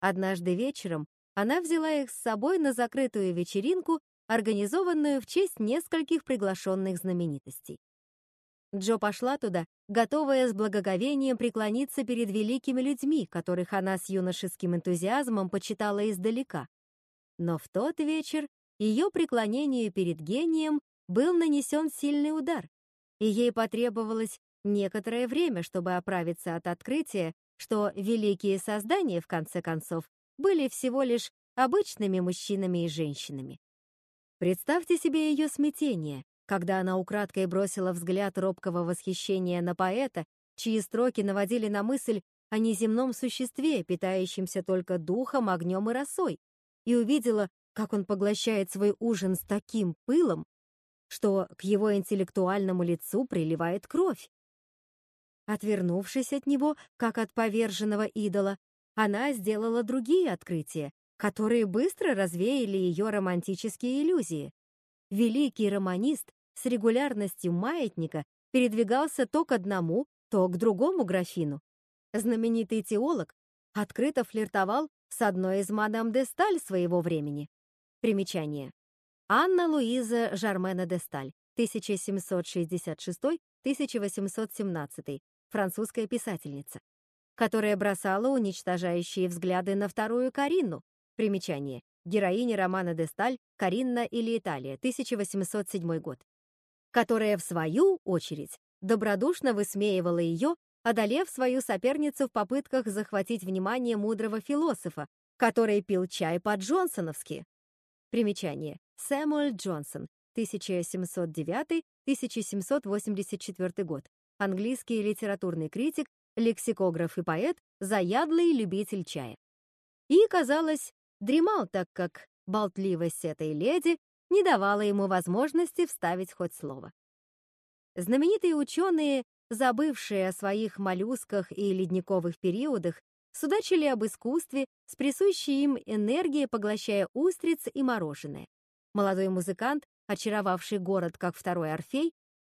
Однажды вечером она взяла их с собой на закрытую вечеринку, организованную в честь нескольких приглашенных знаменитостей. Джо пошла туда, готовая с благоговением преклониться перед великими людьми, которых она с юношеским энтузиазмом почитала издалека. Но в тот вечер ее преклонению перед гением был нанесен сильный удар, и ей потребовалось некоторое время, чтобы оправиться от открытия, что великие создания, в конце концов, были всего лишь обычными мужчинами и женщинами. Представьте себе ее смятение, когда она украдкой бросила взгляд робкого восхищения на поэта, чьи строки наводили на мысль о неземном существе, питающемся только духом, огнем и росой, и увидела, как он поглощает свой ужин с таким пылом, что к его интеллектуальному лицу приливает кровь. Отвернувшись от него, как от поверженного идола, она сделала другие открытия, которые быстро развеяли ее романтические иллюзии. Великий романист с регулярностью маятника передвигался то к одному, то к другому графину. Знаменитый теолог открыто флиртовал с одной из мадам де Сталь своего времени. Примечание. Анна Луиза Жармена де Сталь, 1766-1817, французская писательница, которая бросала уничтожающие взгляды на вторую Каринну. Примечание. Героиня романа де Сталь «Каринна или Италия», 1807 год. Которая, в свою очередь, добродушно высмеивала ее, одолев свою соперницу в попытках захватить внимание мудрого философа, который пил чай по-джонсоновски. Примечание. Сэмюэль Джонсон, 1709-1784 год английский литературный критик, лексикограф и поэт, заядлый любитель чая. И, казалось, дремал, так как болтливость этой леди не давала ему возможности вставить хоть слово. Знаменитые ученые, забывшие о своих моллюсках и ледниковых периодах, судачили об искусстве с присущей им энергией, поглощая устриц и мороженое. Молодой музыкант, очаровавший город как второй Орфей,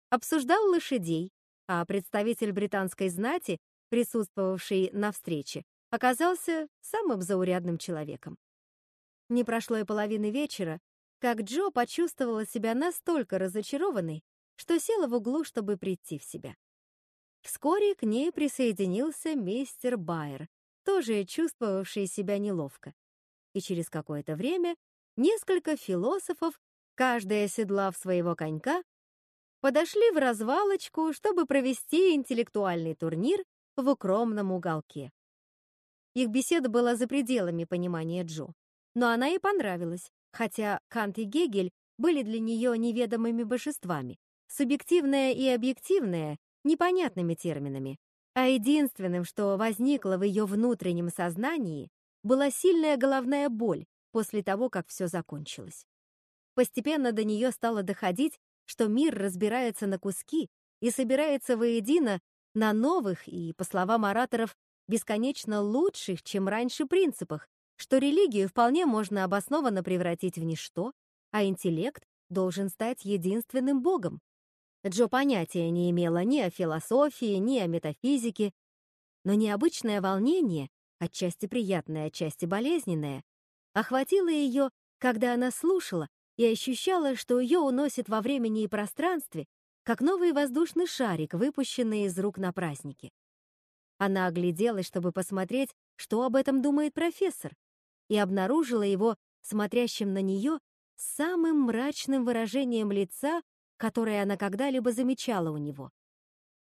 обсуждал лошадей, а представитель британской знати, присутствовавший на встрече, оказался самым заурядным человеком. Не прошло и половины вечера, как Джо почувствовала себя настолько разочарованной, что села в углу, чтобы прийти в себя. Вскоре к ней присоединился мистер Байер, тоже чувствовавший себя неловко. И через какое-то время несколько философов, каждый оседлав своего конька, подошли в развалочку, чтобы провести интеллектуальный турнир в укромном уголке. Их беседа была за пределами понимания Джо, но она ей понравилась, хотя Кант и Гегель были для нее неведомыми божествами, субъективное и объективное — непонятными терминами, а единственным, что возникло в ее внутреннем сознании, была сильная головная боль после того, как все закончилось. Постепенно до нее стало доходить, что мир разбирается на куски и собирается воедино на новых и, по словам ораторов, бесконечно лучших, чем раньше принципах, что религию вполне можно обоснованно превратить в ничто, а интеллект должен стать единственным богом. Джо понятия не имела ни о философии, ни о метафизике, но необычное волнение, отчасти приятное, отчасти болезненное, охватило ее, когда она слушала и ощущала, что ее уносит во времени и пространстве, как новый воздушный шарик, выпущенный из рук на празднике. Она огляделась, чтобы посмотреть, что об этом думает профессор, и обнаружила его смотрящим на нее самым мрачным выражением лица, которое она когда-либо замечала у него.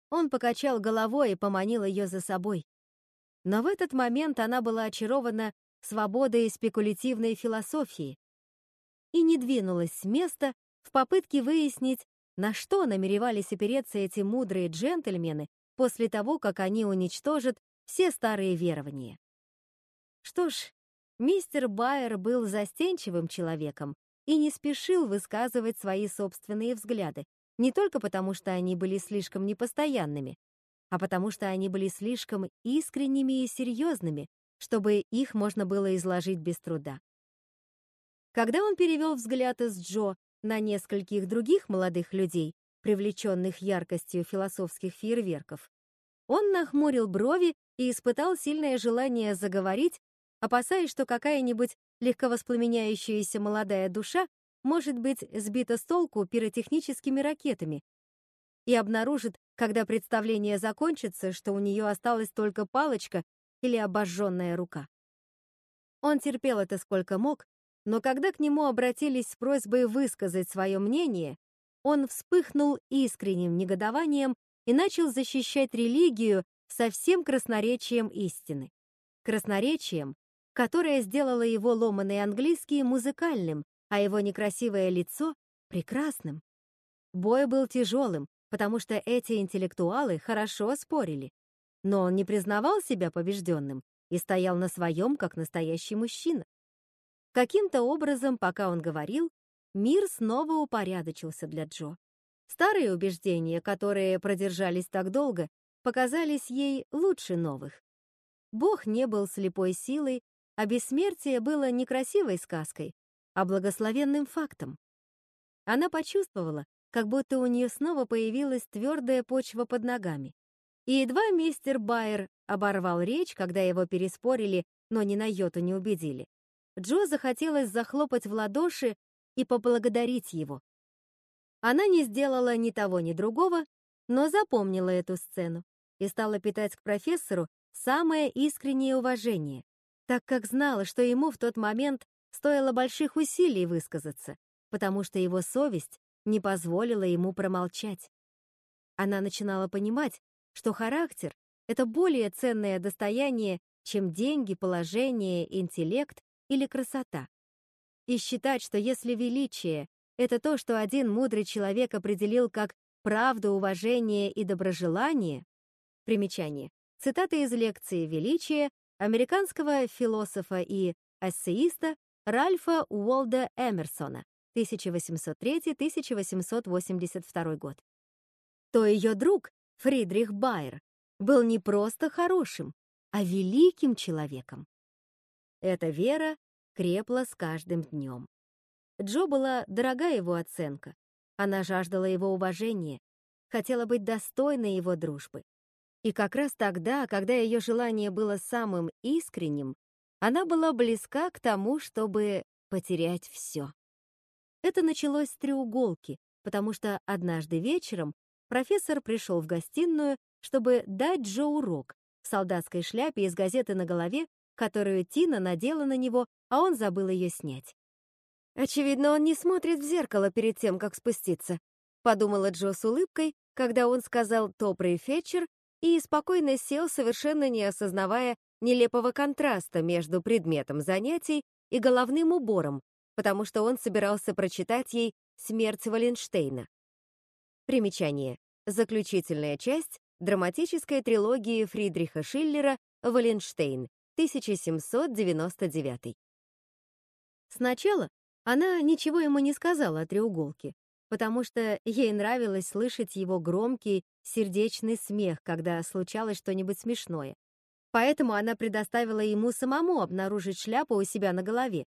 Он покачал головой и поманил ее за собой. Но в этот момент она была очарована свободой спекулятивной философии и не двинулась с места в попытке выяснить, на что намеревались опереться эти мудрые джентльмены после того, как они уничтожат все старые верования. Что ж, Мистер Байер был застенчивым человеком и не спешил высказывать свои собственные взгляды, не только потому, что они были слишком непостоянными, а потому что они были слишком искренними и серьезными, чтобы их можно было изложить без труда. Когда он перевел взгляд из Джо на нескольких других молодых людей, привлеченных яркостью философских фейерверков, он нахмурил брови и испытал сильное желание заговорить опасаясь, что какая-нибудь легковоспламеняющаяся молодая душа может быть сбита с толку пиротехническими ракетами и обнаружит, когда представление закончится, что у нее осталась только палочка или обожженная рука. Он терпел это сколько мог, но когда к нему обратились с просьбой высказать свое мнение, он вспыхнул искренним негодованием и начал защищать религию со всем красноречием истины. Красноречием, которая сделала его ломаный английский музыкальным, а его некрасивое лицо — прекрасным. Бой был тяжелым, потому что эти интеллектуалы хорошо спорили. Но он не признавал себя побежденным и стоял на своем, как настоящий мужчина. Каким-то образом, пока он говорил, мир снова упорядочился для Джо. Старые убеждения, которые продержались так долго, показались ей лучше новых. Бог не был слепой силой, а бессмертие было не красивой сказкой, а благословенным фактом. Она почувствовала, как будто у нее снова появилась твердая почва под ногами. И едва мистер Байер оборвал речь, когда его переспорили, но ни на йоту не убедили. Джо захотелось захлопать в ладоши и поблагодарить его. Она не сделала ни того, ни другого, но запомнила эту сцену и стала питать к профессору самое искреннее уважение, так как знала, что ему в тот момент стоило больших усилий высказаться, потому что его совесть не позволила ему промолчать. Она начинала понимать, что характер — это более ценное достояние, чем деньги, положение, интеллект или красота. И считать, что если величие — это то, что один мудрый человек определил как правду, уважение и доброжелание, примечание, цитата из лекции «Величие» американского философа и эссеиста Ральфа Уолда Эмерсона 1803-1882 год, то ее друг, Фридрих Байер, был не просто хорошим, а великим человеком. Эта вера крепла с каждым днем. Джо была дорога его оценка. Она жаждала его уважения, хотела быть достойной его дружбы. И как раз тогда, когда ее желание было самым искренним, она была близка к тому, чтобы потерять все. Это началось с треуголки, потому что однажды вечером профессор пришел в гостиную, чтобы дать Джо урок в солдатской шляпе из газеты на голове, которую Тина надела на него, а он забыл ее снять. «Очевидно, он не смотрит в зеркало перед тем, как спуститься», подумала Джо с улыбкой, когда он сказал «добрый вечер» и спокойно сел, совершенно не осознавая нелепого контраста между предметом занятий и головным убором, потому что он собирался прочитать ей «Смерть Валенштейна». Примечание. Заключительная часть драматической трилогии Фридриха Шиллера «Валенштейн», 1799. Сначала она ничего ему не сказала о треуголке, потому что ей нравилось слышать его громкий, сердечный смех, когда случалось что-нибудь смешное. Поэтому она предоставила ему самому обнаружить шляпу у себя на голове.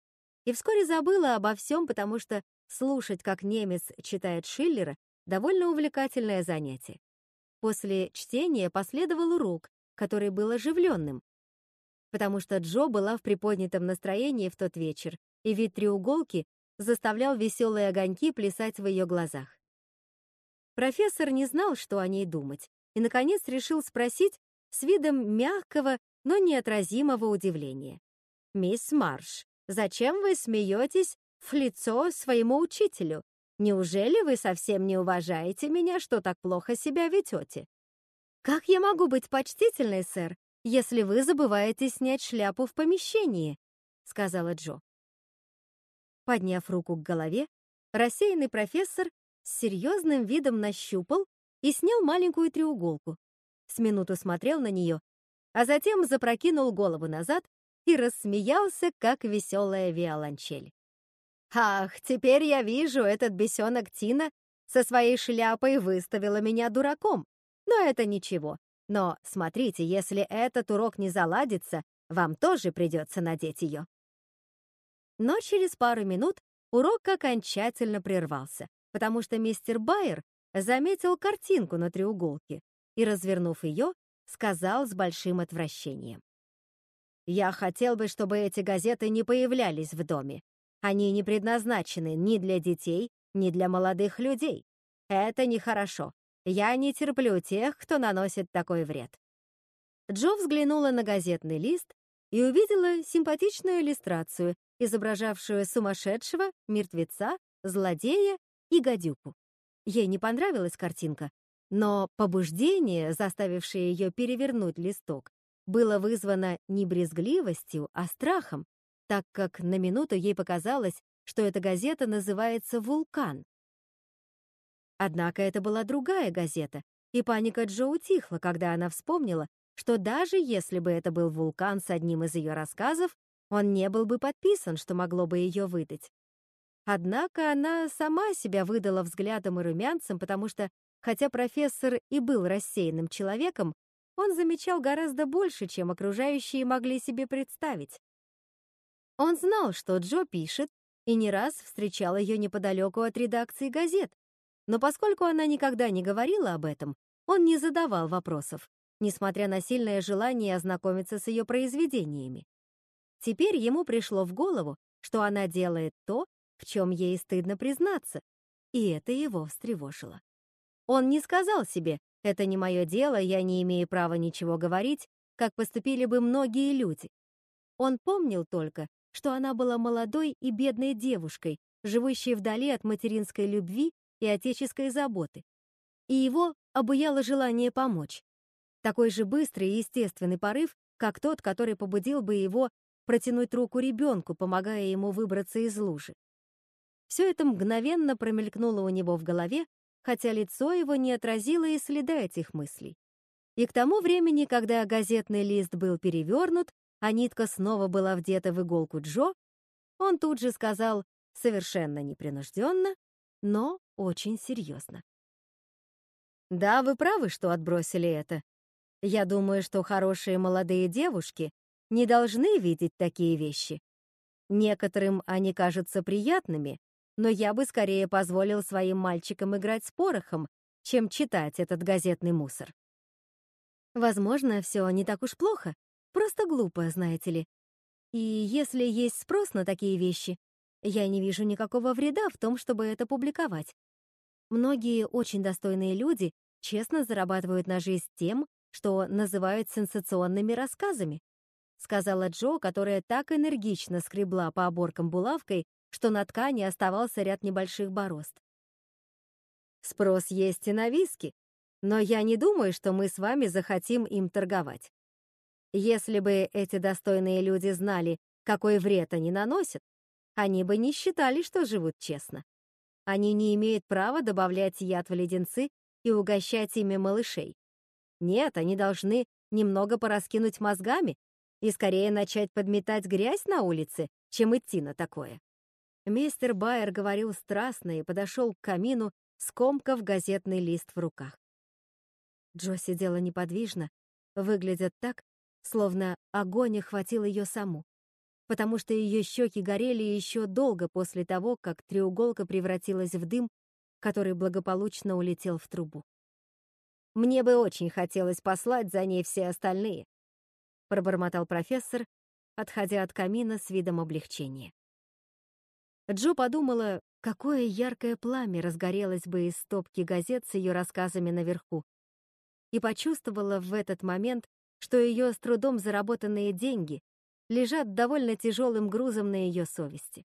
И вскоре забыла обо всем, потому что слушать, как немец читает Шиллера, довольно увлекательное занятие. После чтения последовал урок, который был оживленным, потому что Джо была в приподнятом настроении в тот вечер, и вид треуголки заставлял веселые огоньки плясать в ее глазах. Профессор не знал, что о ней думать, и, наконец, решил спросить с видом мягкого, но неотразимого удивления. «Мисс Марш, зачем вы смеетесь в лицо своему учителю? Неужели вы совсем не уважаете меня, что так плохо себя ведете?» «Как я могу быть почтительной, сэр, если вы забываете снять шляпу в помещении?» — сказала Джо. Подняв руку к голове, рассеянный профессор с серьезным видом нащупал и снял маленькую треуголку. С минуту смотрел на нее, а затем запрокинул голову назад и рассмеялся, как веселая виолончель. «Ах, теперь я вижу, этот бесенок Тина со своей шляпой выставила меня дураком. Но это ничего. Но смотрите, если этот урок не заладится, вам тоже придется надеть ее». Но через пару минут урок окончательно прервался, потому что мистер Байер заметил картинку на треуголке и, развернув ее, сказал с большим отвращением. «Я хотел бы, чтобы эти газеты не появлялись в доме. Они не предназначены ни для детей, ни для молодых людей. Это нехорошо. Я не терплю тех, кто наносит такой вред». Джо взглянула на газетный лист и увидела симпатичную иллюстрацию, изображавшую сумасшедшего, мертвеца, злодея и гадюку. Ей не понравилась картинка, но побуждение, заставившее ее перевернуть листок, было вызвано не брезгливостью, а страхом, так как на минуту ей показалось, что эта газета называется «Вулкан». Однако это была другая газета, и паника Джо утихла, когда она вспомнила, что даже если бы это был вулкан с одним из ее рассказов, он не был бы подписан, что могло бы ее выдать. Однако она сама себя выдала взглядом и румянцем, потому что, хотя профессор и был рассеянным человеком, он замечал гораздо больше, чем окружающие могли себе представить. Он знал, что Джо пишет, и не раз встречал ее неподалеку от редакции газет. Но поскольку она никогда не говорила об этом, он не задавал вопросов, несмотря на сильное желание ознакомиться с ее произведениями. Теперь ему пришло в голову, что она делает то, в чем ей стыдно признаться, и это его встревожило. Он не сказал себе «это не мое дело, я не имею права ничего говорить», как поступили бы многие люди. Он помнил только, что она была молодой и бедной девушкой, живущей вдали от материнской любви и отеческой заботы. И его обуяло желание помочь. Такой же быстрый и естественный порыв, как тот, который побудил бы его протянуть руку ребенку, помогая ему выбраться из лужи. Все это мгновенно промелькнуло у него в голове, хотя лицо его не отразило и следа этих мыслей. И к тому времени, когда газетный лист был перевернут, а нитка снова была вдета в иголку Джо, он тут же сказал совершенно непринужденно, но очень серьезно. Да, вы правы, что отбросили это. Я думаю, что хорошие молодые девушки не должны видеть такие вещи. Некоторым они кажутся приятными, но я бы скорее позволил своим мальчикам играть с порохом, чем читать этот газетный мусор. Возможно, все не так уж плохо, просто глупо, знаете ли. И если есть спрос на такие вещи, я не вижу никакого вреда в том, чтобы это публиковать. Многие очень достойные люди честно зарабатывают на жизнь тем, что называют сенсационными рассказами, сказала Джо, которая так энергично скребла по оборкам булавкой, что на ткани оставался ряд небольших борозд. Спрос есть и на виски, но я не думаю, что мы с вами захотим им торговать. Если бы эти достойные люди знали, какой вред они наносят, они бы не считали, что живут честно. Они не имеют права добавлять яд в леденцы и угощать ими малышей. Нет, они должны немного пораскинуть мозгами и скорее начать подметать грязь на улице, чем идти на такое. Мистер Байер говорил страстно и подошел к камину, скомкав газетный лист в руках. Джо сидела неподвижно, выглядя так, словно огонь охватил ее саму, потому что ее щеки горели еще долго после того, как треуголка превратилась в дым, который благополучно улетел в трубу. «Мне бы очень хотелось послать за ней все остальные», пробормотал профессор, отходя от камина с видом облегчения. Джо подумала, какое яркое пламя разгорелось бы из стопки газет с ее рассказами наверху, и почувствовала в этот момент, что ее с трудом заработанные деньги лежат довольно тяжелым грузом на ее совести.